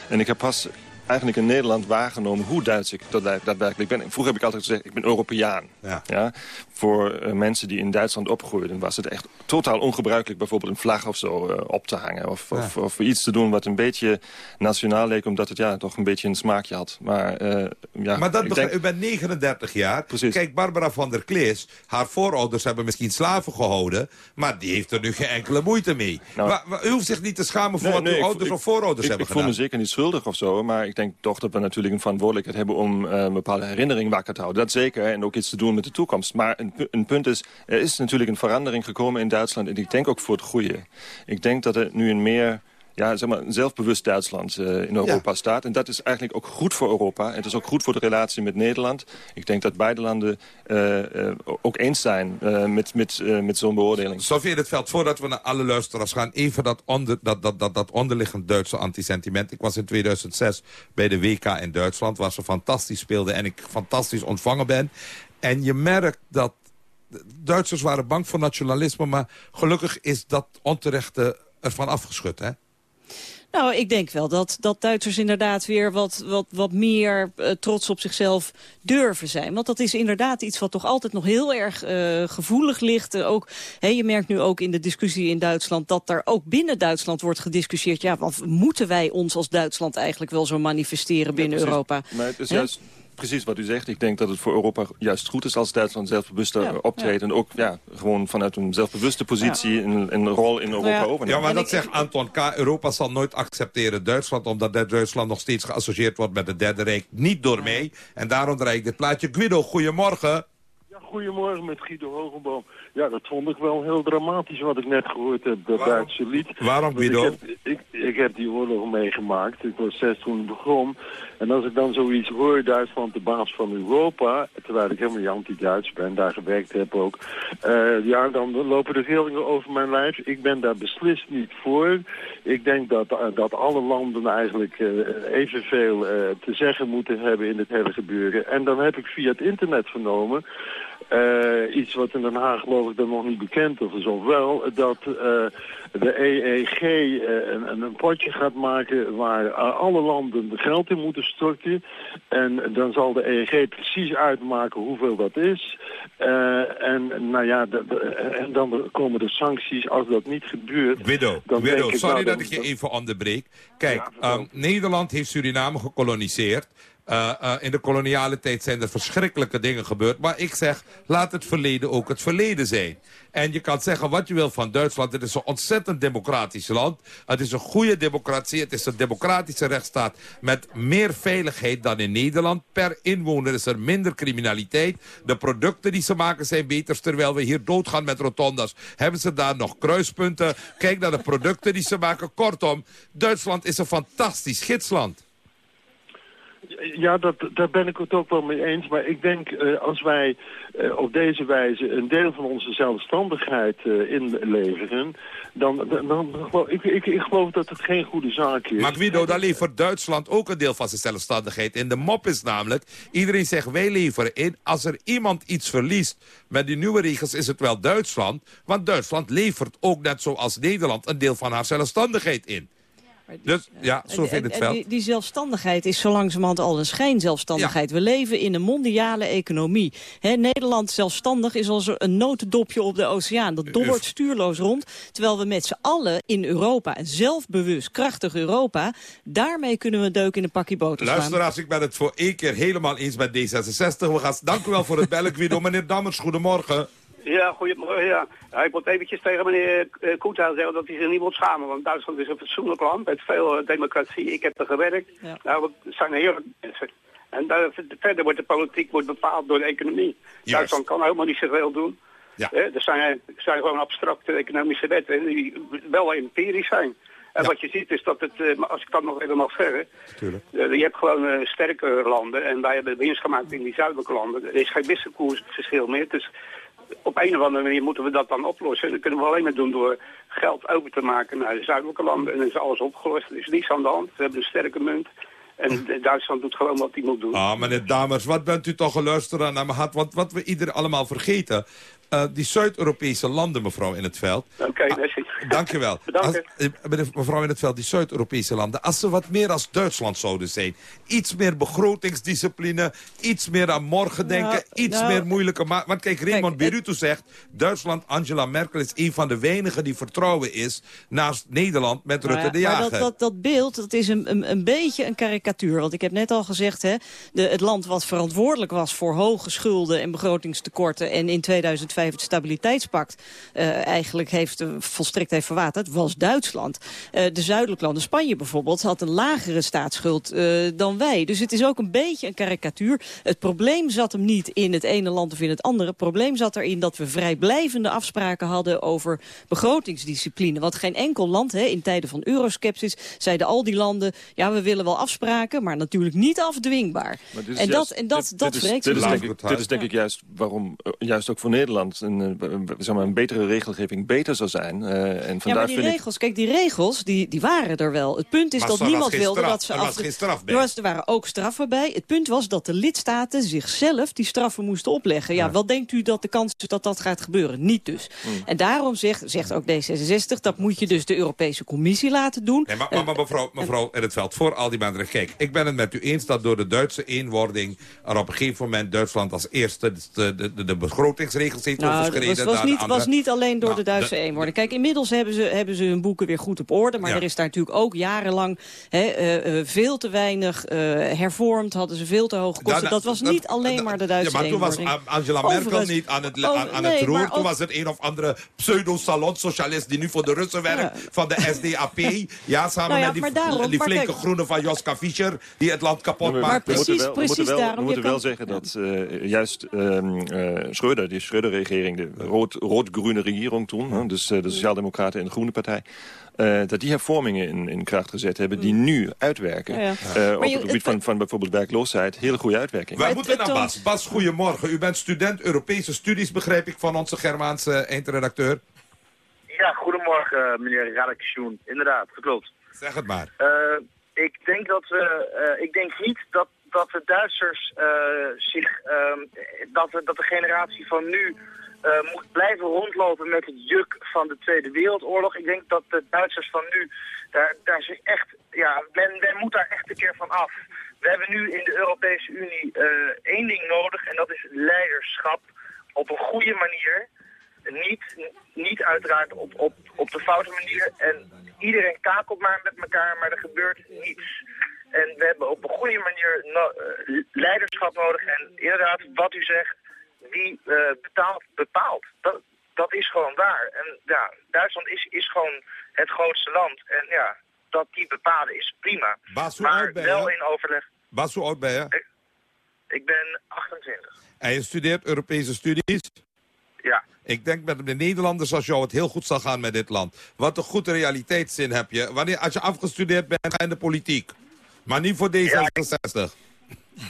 En ik heb pas eigenlijk in Nederland waargenomen hoe Duits ik dat daadwerkelijk ben. Vroeger heb ik altijd gezegd, ik ben Europeaan. Ja. Voor eh, mensen die in Duitsland opgroeiden was het echt totaal ongebruikelijk... bijvoorbeeld een vlag of zo eh, op te hangen. Of, of, of iets te doen wat een beetje nationaal leek... omdat het ja, toch een beetje een smaakje had. Maar, eh, ja, maar dat ik denk- u bent 39 jaar. Kijk, Barbara van der Klees, haar voorouders hebben misschien slaven gehouden... maar die heeft er nu geen enkele moeite mee. Nou- Maar- maar u hoeft zich niet te schamen voor Nee, wat nee, uw ik- ouders ik- of voorouders ik, hebben ik voel gedaan. me zeker niet schuldig of zo, maar ik denk toch dat we natuurlijk een verantwoordelijkheid hebben om eh, een bepaalde herinnering wakker te houden. Dat zeker, en ook iets te doen met de toekomst. Maar een, een punt is, er is natuurlijk een verandering gekomen in Duitsland en ik denk ook voor het goede. Ik denk dat er nu een meer... Ja, zeg maar, een zelfbewust Duitsland eh, in Europa staat. En dat is eigenlijk ook goed voor Europa. Het is ook goed voor de relatie met Nederland. Ik denk dat beide landen eh, eh, ook eens zijn eh, met, met, met zo'n beoordeling. Sofie in het veld, voordat we naar alle luisteraars gaan... even dat, onder, dat, dat, dat, dat onderliggend Duitse antisentiment. Ik was in 2006 bij de WK in Duitsland... waar ze fantastisch speelden en ik fantastisch ontvangen ben. En je merkt dat... Duitsers waren bang voor nationalisme... maar gelukkig is dat onterechte ervan afgeschud, hè? Nou, ik denk wel dat, dat Duitsers inderdaad weer wat, wat, wat meer eh, trots op zichzelf durven zijn. Want dat is inderdaad iets wat toch altijd nog heel erg eh, gevoelig ligt. Eh, ook, hè, je merkt nu ook in de discussie in Duitsland dat er ook binnen Duitsland wordt gediscussieerd. Ja, wat moeten wij ons als Duitsland eigenlijk wel zo manifesteren binnen precies. Europa? Maar het is juist precies wat u zegt. Ik denk dat het voor Europa juist goed is als Duitsland zelfbewuster Ja, optreedt. En ook ja, gewoon vanuit een zelfbewuste positie een, een rol in Europa overneemt. Ja, maar dat zegt Anton K. Europa zal nooit accepteren Duitsland... omdat dat Duitsland nog steeds geassocieerd wordt met het Derde Rijk. Niet door mij. En daarom draai ik dit plaatje. Guido, goedemorgen. Goedemorgen met Guido Hogenboom. Ja, dat vond ik wel heel dramatisch wat ik net gehoord heb, dat Duitse lied. Waarom, ik Guido? heb- Ik, ik, heb die oorlog meegemaakt. Ik was zes toen het begon. En als ik dan zoiets hoor, Duitsland de baas van Europa... terwijl ik helemaal anti-Duits ben, daar gewerkt heb ook... eh, ja, dan lopen de rillingen over mijn lijf. Ik ben daar beslist niet voor. Ik denk dat, eh, dat alle landen eigenlijk eh, evenveel te zeggen moeten hebben in het hele gebeuren. En dan heb ik via het internet vernomen... eh, iets wat in Den Haag geloof ik dan nog niet bekend is, of wel, dat eh, de EEG eh, een, een- een potje gaat maken waar alle landen geld in moeten storten. En dan zal de EEG precies uitmaken hoeveel dat is. En nou ja, de- de- en dan komen de sancties als dat niet gebeurt. Widow, dan Widow sorry nou, dat dan- ik je even onderbreek. Kijk, ehm, Nederland heeft Suriname gekoloniseerd. Eh, eh, in de koloniale tijd zijn er verschrikkelijke dingen gebeurd. Maar ik zeg, laat het verleden ook het verleden zijn. En je kan zeggen wat je wil van Duitsland. Het is een ontzettend democratisch land. Het is een goede democratie. Het is een democratische rechtsstaat met meer veiligheid dan in Nederland. Per inwoner is er minder criminaliteit. De producten die ze maken zijn beter. Terwijl we hier doodgaan met rotondas, hebben ze daar nog kruispunten. Kijk naar de producten die ze maken. Kortom, Duitsland is een fantastisch gidsland. Ja, dat, daar ben ik het ook wel mee eens. Maar ik denk, eh, als wij eh, op deze wijze een deel van onze zelfstandigheid eh, inleveren... dan, dan, ik, ik, ik geloof dat het geen goede zaak is. Maar Guido, daar levert Duitsland ook een deel van zijn zelfstandigheid in. De mop is namelijk, iedereen zegt wij leveren in. Als er iemand iets verliest met die nieuwe regels is het wel Duitsland. Want Duitsland levert ook net zoals Nederland een deel van haar zelfstandigheid in. Dus ja, zo en- het veld. Die, die zelfstandigheid is zo langzamerhand al een schijnzelfstandigheid. We leven in een mondiale economie. Nederland zelfstandig is als een notendopje op de oceaan. Dat dobbert stuurloos rond. Terwijl we met z'n allen in Europa, een zelfbewust, krachtig Europa... daarmee kunnen we een deuk in een pakje boter slaan. Luisteraars, ik ben het voor één keer helemaal eens met D66. We gaan, dank u wel voor het bellen, Guido. Meneer Dammers, goedemorgen. Ja, goedemorgen. Ja. Ja, ik moet eventjes tegen meneer uh, Koethuis zeggen dat hij zich niet moet schamen. Want Duitsland is een fatsoenlijk land met veel eh, democratie. Ik heb er gewerkt. Nou, het zijn heerlijke mensen. En daar, verder wordt de politiek wordt bepaald door de economie. Duitsland kan helemaal niet zoveel doen. Ja. Eh, er, zijn, er zijn gewoon abstracte economische wetten die wel empirisch zijn. En wat je ziet is dat het, eh, als ik dat nog even mag zeggen, Tuurlijk. eh, je hebt gewoon eh, sterke landen en wij hebben winst gemaakt in die zuidelijke landen. Er is geen wisselkoersverschil meer. Dus op een of andere manier moeten we dat dan oplossen. En dat kunnen we alleen maar doen door geld over te maken naar de zuidelijke landen. En dan is alles opgelost. Er is niets aan de hand. We hebben een sterke munt. En Duitsland doet gewoon wat hij moet doen. Ah, meneer Damers, wat bent u toch een luisteraar naar mijn hart? Wat we ieder allemaal vergeten... eh, die Zuid-Europese landen, mevrouw in het veld. Oké, Ah, Dank u wel. Als- mevrouw in het veld, die Zuid-Europese landen... als ze wat meer als Duitsland zouden zijn... iets meer begrotingsdiscipline, iets meer aan morgen denken... Nou, iets nou, meer moeilijke... Want kijk, Raymond Kijk, Beruto zegt... Duitsland, Angela Merkel is een van de weinigen die vertrouwen is... naast Nederland met Maar Rutte de maar Jager. dat, dat, dat beeld dat is een, een, een beetje een karikatuur. Want ik heb net al gezegd, hè, de, het land wat verantwoordelijk was... voor hoge schulden en begrotingstekorten... en in 2005 het stabiliteitspact eh, eigenlijk heeft, eh, volstrekt heeft verwaterd... was Duitsland. Eh, de zuidelijke landen, Spanje bijvoorbeeld... had een lagere staatsschuld dan wij. Dus het is ook een beetje een karikatuur. Het probleem zat hem niet in het ene land of in het andere. Het probleem zat erin dat we vrijblijvende afspraken hadden... over begrotingsdiscipline. Want geen enkel land hè, in tijden van euroskepsis... zeiden al die landen, ja, we willen wel afspraken... maar natuurlijk niet afdwingbaar. En dat, en dat, dit- dat dit is- dit is denk ik, dit is denk ik juist waarom juist ook voor Nederland een, eh, zeg maar, een betere regelgeving beter zou zijn. Eh, en Ja, vandaar maar die vind ik regels, kijk, die regels, die, die waren er wel. Het punt is Maar dat niemand wilde straf. dat ze Er was af- geen straf bij. Er, was, er waren ook straffen bij. Het punt was dat de lidstaten zichzelf die straffen moesten opleggen. Ja, wat denkt u dat de kans is dat dat gaat gebeuren? Niet dus. Hmm. En daarom zegt, zegt ook D66, dat moet je dus de Europese Commissie laten doen. Nee, maar, maar, maar mevrouw, mevrouw in het veld, voor al die mensen. Kijk, ik ben het met u eens dat door de Duitse eenwording... er op een gegeven moment Duitsland als eerste de, de, de, de begrotingsregels heeft Nou, dat overschreden. was, niet, andere. was niet alleen door Nou, de Duitse de- eenwording. Kijk, inmiddels hebben ze, hebben ze hun boeken weer goed op orde. Maar Ja. er is daar natuurlijk ook jarenlang hè, eh, eh, veel te weinig eh, hervormd. Hadden ze veel te hoge kosten. Da- da- dat was da- niet alleen maar de Duitse Ja, maar toen was Angela Merkel Overigens- niet aan het, over- aan, aan nee, het roer. Toen ook- was het een of andere pseudo-salonsocialist... die nu voor de Russen werkt, van de SDAP. Ja, samen Nou ja, met die, daarom- die flinke groene van Joska Fischer... die het land kapot maakt. we moeten wel, we precies wel, daarom, we je moeten wel zeggen dat eh, juist ehm eh Schröder, die Schröder-regel regering, de rood- rood-groene regering toen... hè, dus eh, de Sociaaldemocraten en de Groene Partij... eh, dat die hervormingen in, in kracht gezet hebben die nu uitwerken. Ja, ja. Eh, Maar op je- het gebied van, van bijvoorbeeld werkloosheid, hele goede uitwerking. Wij moeten naar Bas. Bas, goedemorgen. U bent student Europese studies, begrijp ik, van onze Germaanse eindredacteur. Ja, goedemorgen meneer Radakjoen. Inderdaad, geklopt. Zeg het maar. Eh, ik denk dat we, eh, ik denk niet dat, dat de Duitsers eh, zich, ehm, dat, dat de generatie van nu eh, moet blijven rondlopen met het juk van de Tweede Wereldoorlog. Ik denk dat de Duitsers van nu, daar, daar zich echt, ja, men, men moet daar echt een keer van af. We hebben nu in de Europese Unie eh, één ding nodig en dat is leiderschap op een goede manier. Niet, niet uiteraard op, op, op de foute manier. En iedereen kakelt maar met elkaar, maar er gebeurt niets. En we hebben op een goede manier no- eh, leiderschap nodig. En inderdaad, wat u zegt, wie eh, betaalt, bepaalt. Dat, dat is gewoon waar. En ja, Duitsland is, is gewoon het grootste land. En ja, dat die bepalen is prima. Bas, hoe maar oud ben je? wel in overleg. Bas, hoe oud ben je? Ik ben 28. En je studeert Europese studies? Ja. Ik denk met de Nederlanders als jou het heel goed zal gaan met dit land. Wat een goede realiteitszin heb je. Wanneer, als je afgestudeerd bent, ga je in de politiek. Maar niet voor D66.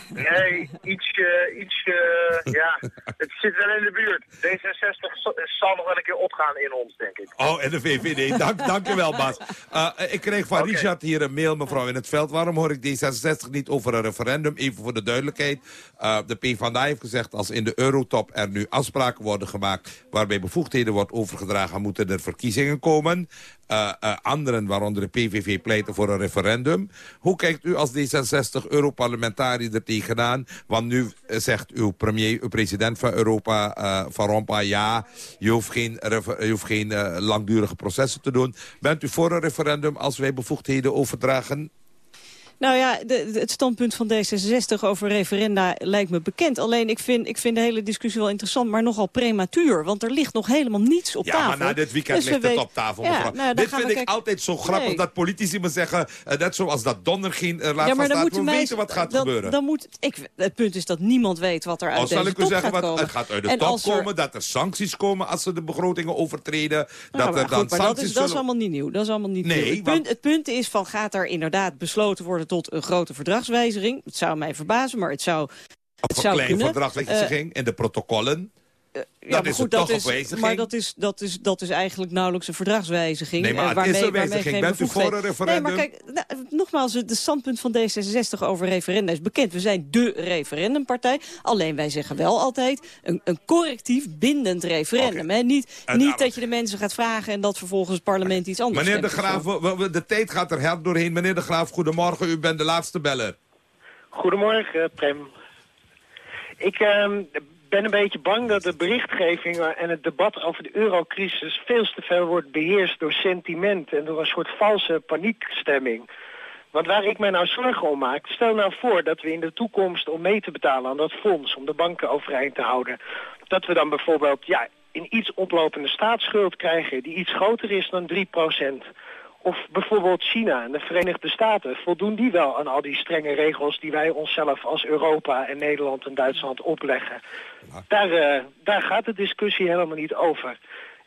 Nee, ietsje, ietsje, ja, het zit wel in de buurt. D66 zal- zal nog wel een keer opgaan in ons, denk ik. Oh, en de VVD. Dank, dankjewel, Bas. Uh, ik kreeg van Richard hier een mail, mevrouw in het veld. Waarom hoor ik D66 niet over een referendum? Even voor de duidelijkheid. Uh, de PvdA heeft gezegd, als in de Eurotop er nu afspraken worden gemaakt... waarbij bevoegdheden wordt overgedragen, moeten er verkiezingen komen. Uh, anderen, waaronder de PVV, pleiten voor een referendum. Hoe kijkt u als D66 Europarlementariër er tegenaan? Want nu eh, zegt uw premier, uw president van Europa, Van Rompuy... ja, je hoeft geen, je hoeft geen langdurige processen te doen. Bent u voor een referendum als wij bevoegdheden overdragen? Nou ja, de, het standpunt van D66 over referenda lijkt me bekend. Alleen ik vind, ik vind de hele discussie wel interessant, maar nogal prematuur. Want er ligt nog helemaal niets op ja, tafel. maar na dit weekend Dus we ligt het op tafel, Ja, mevrouw. nou, dit vind ik kijken- altijd zo grappig Nee. dat politici me zeggen... eh, net zoals dat donder geen uh, laat Ja, maar dan moeten We weten wat gaat dan, gebeuren. Dan moet, ik, het punt is dat niemand weet wat er uit Oh, deze zal ik u zeggen, gaat wat, komen. het gaat uit de En top als er- komen, dat er sancties komen als ze de begrotingen overtreden. Nou, dat er dan goed, maar dat sancties is, dat is allemaal niet nieuw. Dat is allemaal niet Nee, nieuw. Het, punt, het punt is van gaat er inderdaad besloten worden tot een grote verdragswijziging. Het zou mij verbazen, maar het zou, het Of een zou klein kunnen. verdragswijziging in de protocollen. Ja, dan maar is goed, dat toch een is, wijziging. maar dat is, dat, is, dat is eigenlijk nauwelijks een verdragswijziging. Nee, maar eh, het waarmee, is een wijziging. geen Bent u voor een referendum? Nee, maar kijk, nou, nogmaals, het standpunt van D66 over referenda is bekend. We zijn dé referendumpartij. Alleen wij zeggen wel altijd een, een correctief bindend referendum. Hè? Niet, En niet nou- dat je de mensen gaat vragen en dat vervolgens het parlement iets anders Meneer de Graaf, zo. we- we- de tijd gaat er hard doorheen. Meneer de Graaf, goedemorgen. U bent de laatste beller. Goedemorgen, Prem. Ik ehm, ben een beetje bang dat de berichtgeving en het debat over de eurocrisis veel te veel wordt beheerst door sentiment en door een soort valse paniekstemming. Want waar ik mij nou zorgen om maak, stel nou voor dat we in de toekomst om mee te betalen aan dat fonds, om de banken overeind te houden, dat we dan bijvoorbeeld ja, een iets oplopende staatsschuld krijgen die iets groter is dan 3 Of bijvoorbeeld China en de Verenigde Staten. Voldoen die wel aan al die strenge regels die wij onszelf als Europa en Nederland en Duitsland opleggen? Daar, eh, daar gaat de discussie helemaal niet over.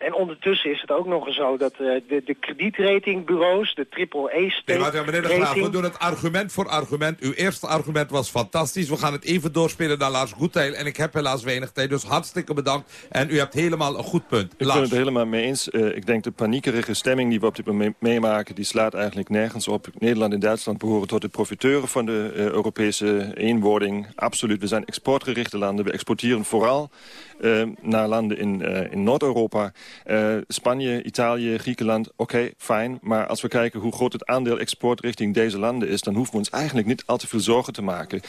En ondertussen is het ook nog eens zo dat eh, de, de kredietratingbureaus, de triple-E Nee, maar meneer de Graaf, we doen het argument voor argument. Uw eerste argument was fantastisch. We gaan het even doorspelen naar Lars Goedteil. En ik heb helaas weinig tijd, dus hartstikke bedankt. En u hebt helemaal een goed punt. Ik ben het er helemaal mee eens. Eh, ik denk de paniekerige stemming die we op dit moment meemaken... die slaat eigenlijk nergens op. Nederland en Duitsland behoren tot de profiteuren van de eh, Europese eenwording. Absoluut. We zijn exportgerichte landen. We exporteren vooral naar landen in, eh, in Noord-Europa. Eh, Spanje, Italië, Griekenland, oké, fijn. Maar als we kijken hoe groot het aandeel export richting deze landen is... dan hoeven we ons eigenlijk niet al te veel zorgen te maken.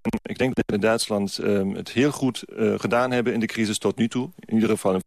En ik denk dat we in Duitsland eh, het heel goed eh, gedaan hebben in de crisis tot nu toe. In ieder geval in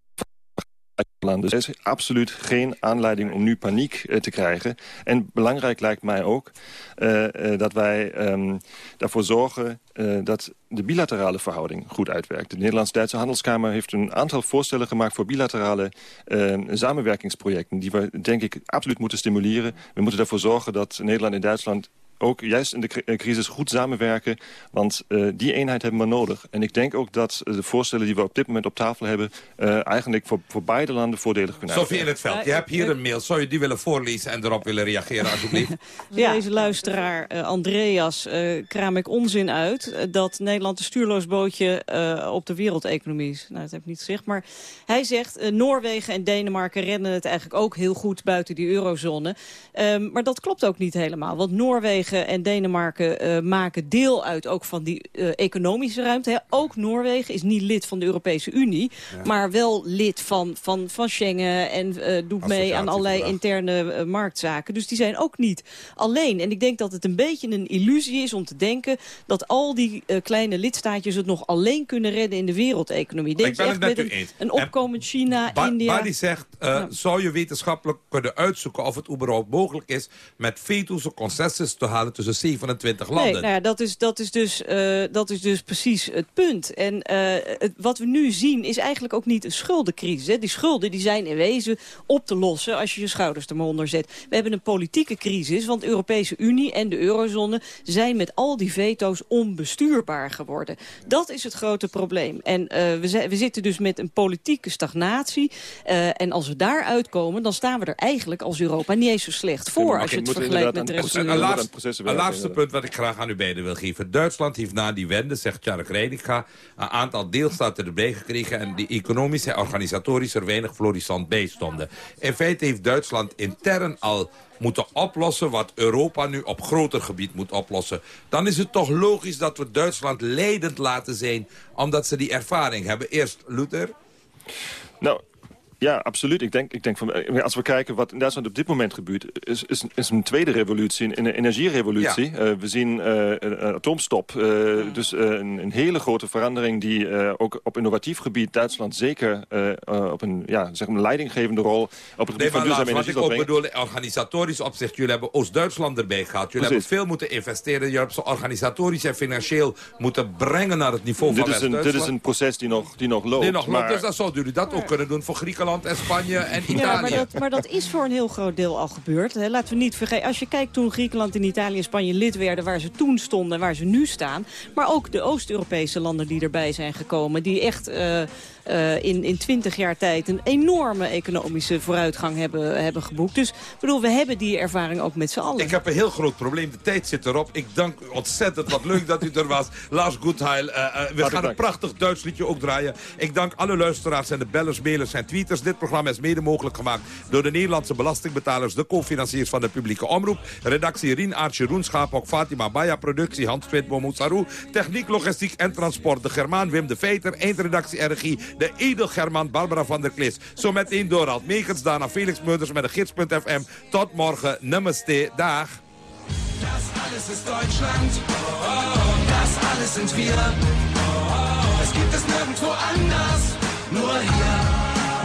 landen. Dus er is absoluut geen aanleiding om nu paniek eh, te krijgen. En belangrijk lijkt mij ook eh, eh, dat wij ehm, daarvoor zorgen dat de bilaterale verhouding goed uitwerkt. De Nederlands-Duitse Handelskamer heeft een aantal voorstellen gemaakt voor bilaterale eh, samenwerkingsprojecten die we denk ik absoluut moeten stimuleren. We moeten ervoor zorgen dat Nederland en Duitsland ook juist in de eh, crisis goed samenwerken. Want eh, die eenheid hebben we nodig. En ik denk ook dat eh, de voorstellen die we op dit moment op tafel hebben... eh, eigenlijk voor, voor beide landen voordelig kunnen Sofie in uitwerken. het veld, je hebt hier een mail. Zou je die willen voorlezen en erop willen reageren, alsjeblieft? Deze luisteraar, eh, Andreas, eh, kraam ik onzin uit... dat Nederland een stuurloos bootje eh, op de wereldeconomie is. Nou, dat heb ik niet gezegd. Maar hij zegt, eh, Noorwegen en Denemarken rennen het eigenlijk ook heel goed buiten die eurozone. Ehm, maar dat klopt ook niet helemaal. Want Noorwegen en Denemarken eh, maken deel uit ook van die eh, economische ruimte. Hè. Ook Noorwegen is niet lid van de Europese Unie, maar wel lid van, van, van Schengen en eh, doet mee aan allerlei interne marktzaken. Dus die zijn ook niet alleen. En ik denk dat het een beetje een illusie is om te denken dat al die kleine lidstaatjes het nog alleen kunnen redden in de wereldeconomie. Denk Ik ben je het echt met een, eens. een opkomend China, Ba India... Barry zegt, zou je wetenschappelijk kunnen uitzoeken... of het überhaupt mogelijk is met veto's consensus te halen tussen 27 landen? Nee, nou ja, dat, is, dat, is dus, eh, dat is dus precies het punt. En eh, het, wat we nu zien is eigenlijk ook niet een schuldencrisis. Hè. Die schulden die zijn in wezen op te lossen als je je schouders er maar onder zet. We hebben een politieke crisis, want de Europese Unie en de eurozone... zijn met al die veto's onbestuurbaar geworden. Dat is het grote probleem. En eh, we, we zitten dus met een politieke stagnatie. Eh, en als we daar uitkomen, dan staan we er eigenlijk als Europa niet eens zo slecht voor... als je het vergelijkt met de rest van de een laatste, een laatste punt wat ik graag aan u beiden wil geven. Duitsland heeft na die wende, zegt Tjark Reininga... een aantal deelstaten erbij gekregen... en die economisch en organisatorisch er weinig florissant bij stonden. In feite heeft Duitsland intern al moeten oplossen... wat Europa nu op groter gebied moet oplossen. Dan is het toch logisch dat we Duitsland leidend laten zijn... omdat ze die ervaring hebben. Eerst Luther. Nou, ja, absoluut. Ik denk, ik denk van, eh, als we kijken wat in Duitsland op dit moment gebeurt... is, is, is een tweede revolutie, een een energierevolutie. Eh, we zien eh, een, een atoomstop. eh, Dus een, een hele grote verandering die eh, ook op innovatief gebied... Duitsland zeker op een, ja, zeg maar leidinggevende rol... op het gebied Nee, van maar duurzame laat, wat energie ik zal ook brengen. bedoel, organisatorisch opzicht. Jullie hebben Oost-Duitsland erbij gehad. Jullie Precies. hebben veel moeten investeren. Jullie hebben ze organisatorisch en financieel moeten brengen naar het niveau Dit van is, een, dit is een proces die nog, die nog loopt. Nee, nog maar- loopt. Dus dan zouden jullie dat ook kunnen doen voor Griekenland en Spanje en Italië. Ja, maar dat, maar dat is voor een heel groot deel al gebeurd. Hè. Laten we niet vergeten, als je kijkt toen Griekenland en Italië en Spanje lid werden... waar ze toen stonden en waar ze nu staan. Maar ook de Oost-Europese landen die erbij zijn gekomen... die echt eh, eh, in, in 20 jaar tijd een enorme economische vooruitgang hebben, hebben geboekt. Dus bedoel, we hebben die ervaring ook met z'n allen. Ik heb een heel groot probleem. De tijd zit erop. Ik dank u ontzettend. Wat leuk dat u er was. Lars Goedheil. eh, eh, we gaan een prachtig Duits liedje ook draaien. Ik dank alle luisteraars en de bellers, mailers en tweeters. Dit programma is mede mogelijk gemaakt door de Nederlandse belastingbetalers... de co-financiers van de publieke omroep. Redactie Rien Aartje Roen, Schaapok, Fatima Baya. Productie Hans Twitbo Mousarou. Techniek, logistiek en transport. De Germaan Wim de Veiter. Eindredactie regie. De Edelgermaan Barbara van der Klis. Zometeen Dorald Megens, daarna Felix Meurders met de gids.fm. Tot morgen. Namaste. Dag. Das alles ist Deutschland. Oh, das alles sind wir. Oh, das gibt es nirgendwo anders. Nur hier,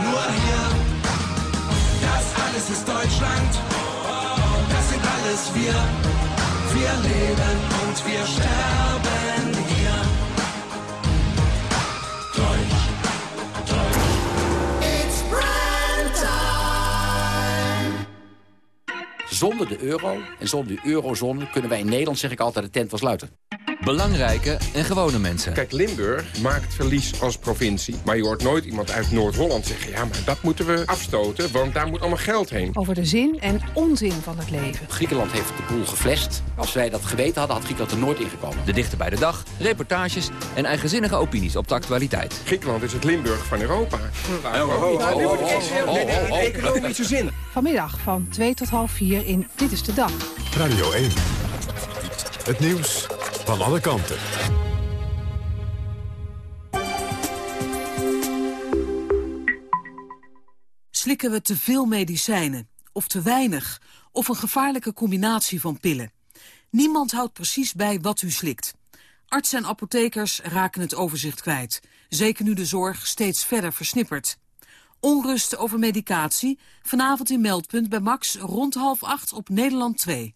nur hier. Das alles ist Deutschland. Oh, das sind alles wir. Wir leben und wir sterben Zonder de euro en zonder de eurozone kunnen wij in Nederland, zeg ik altijd, de tent wel sluiten. Belangrijke en gewone mensen. Kijk, Limburg maakt verlies als provincie. Maar je hoort nooit iemand uit Noord-Holland zeggen... ja, maar dat moeten we afstoten, want daar moet allemaal geld heen. Over de zin en onzin van het leven. Griekenland heeft de boel geflasht. Als wij dat geweten hadden, had Griekenland er nooit ingekomen. De dichter bij de dag, reportages en eigenzinnige opinies op de actualiteit. Griekenland is het Limburg van Europa. Economische zin. Vanmiddag van 2 tot half 4 in Dit is de Dag. Radio 1. Het nieuws van alle kanten. Slikken we te veel medicijnen? Of te weinig? Of een gevaarlijke combinatie van pillen? Niemand houdt precies bij wat u slikt. Artsen en apothekers raken het overzicht kwijt. Zeker nu de zorg steeds verder versnippert. Onrust over medicatie. Vanavond in Meldpunt bij Max rond half acht op Nederland 2.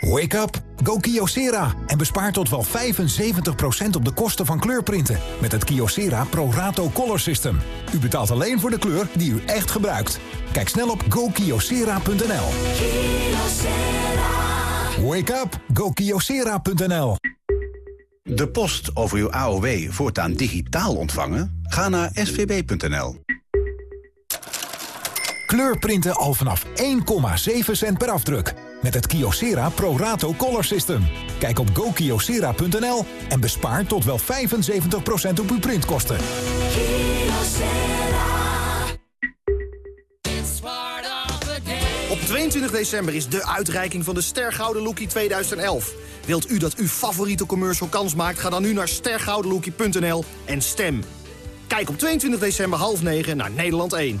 Wake up! Go Kyocera en bespaar tot wel 75% op de kosten van kleurprinten... met het Kyocera Pro Rato Color System. U betaalt alleen voor de kleur die u echt gebruikt. Kijk snel op gokyocera.nl. Wake up! Go Kyocera.nl. De post over uw AOW voortaan digitaal ontvangen? Ga naar svb.nl. Kleurprinten al vanaf 1,7 cent per afdruk. Met het Kyocera Pro Rato Color System. Kijk op gokyocera.nl en bespaar tot wel 75% op uw printkosten. Op 22 december is de uitreiking van de Stergouden Lookie 2011. Wilt u dat uw favoriete commercial kans maakt? Ga dan nu naar stergoudenlookie.nl en stem. Kijk op 22 december half 9 naar Nederland 1.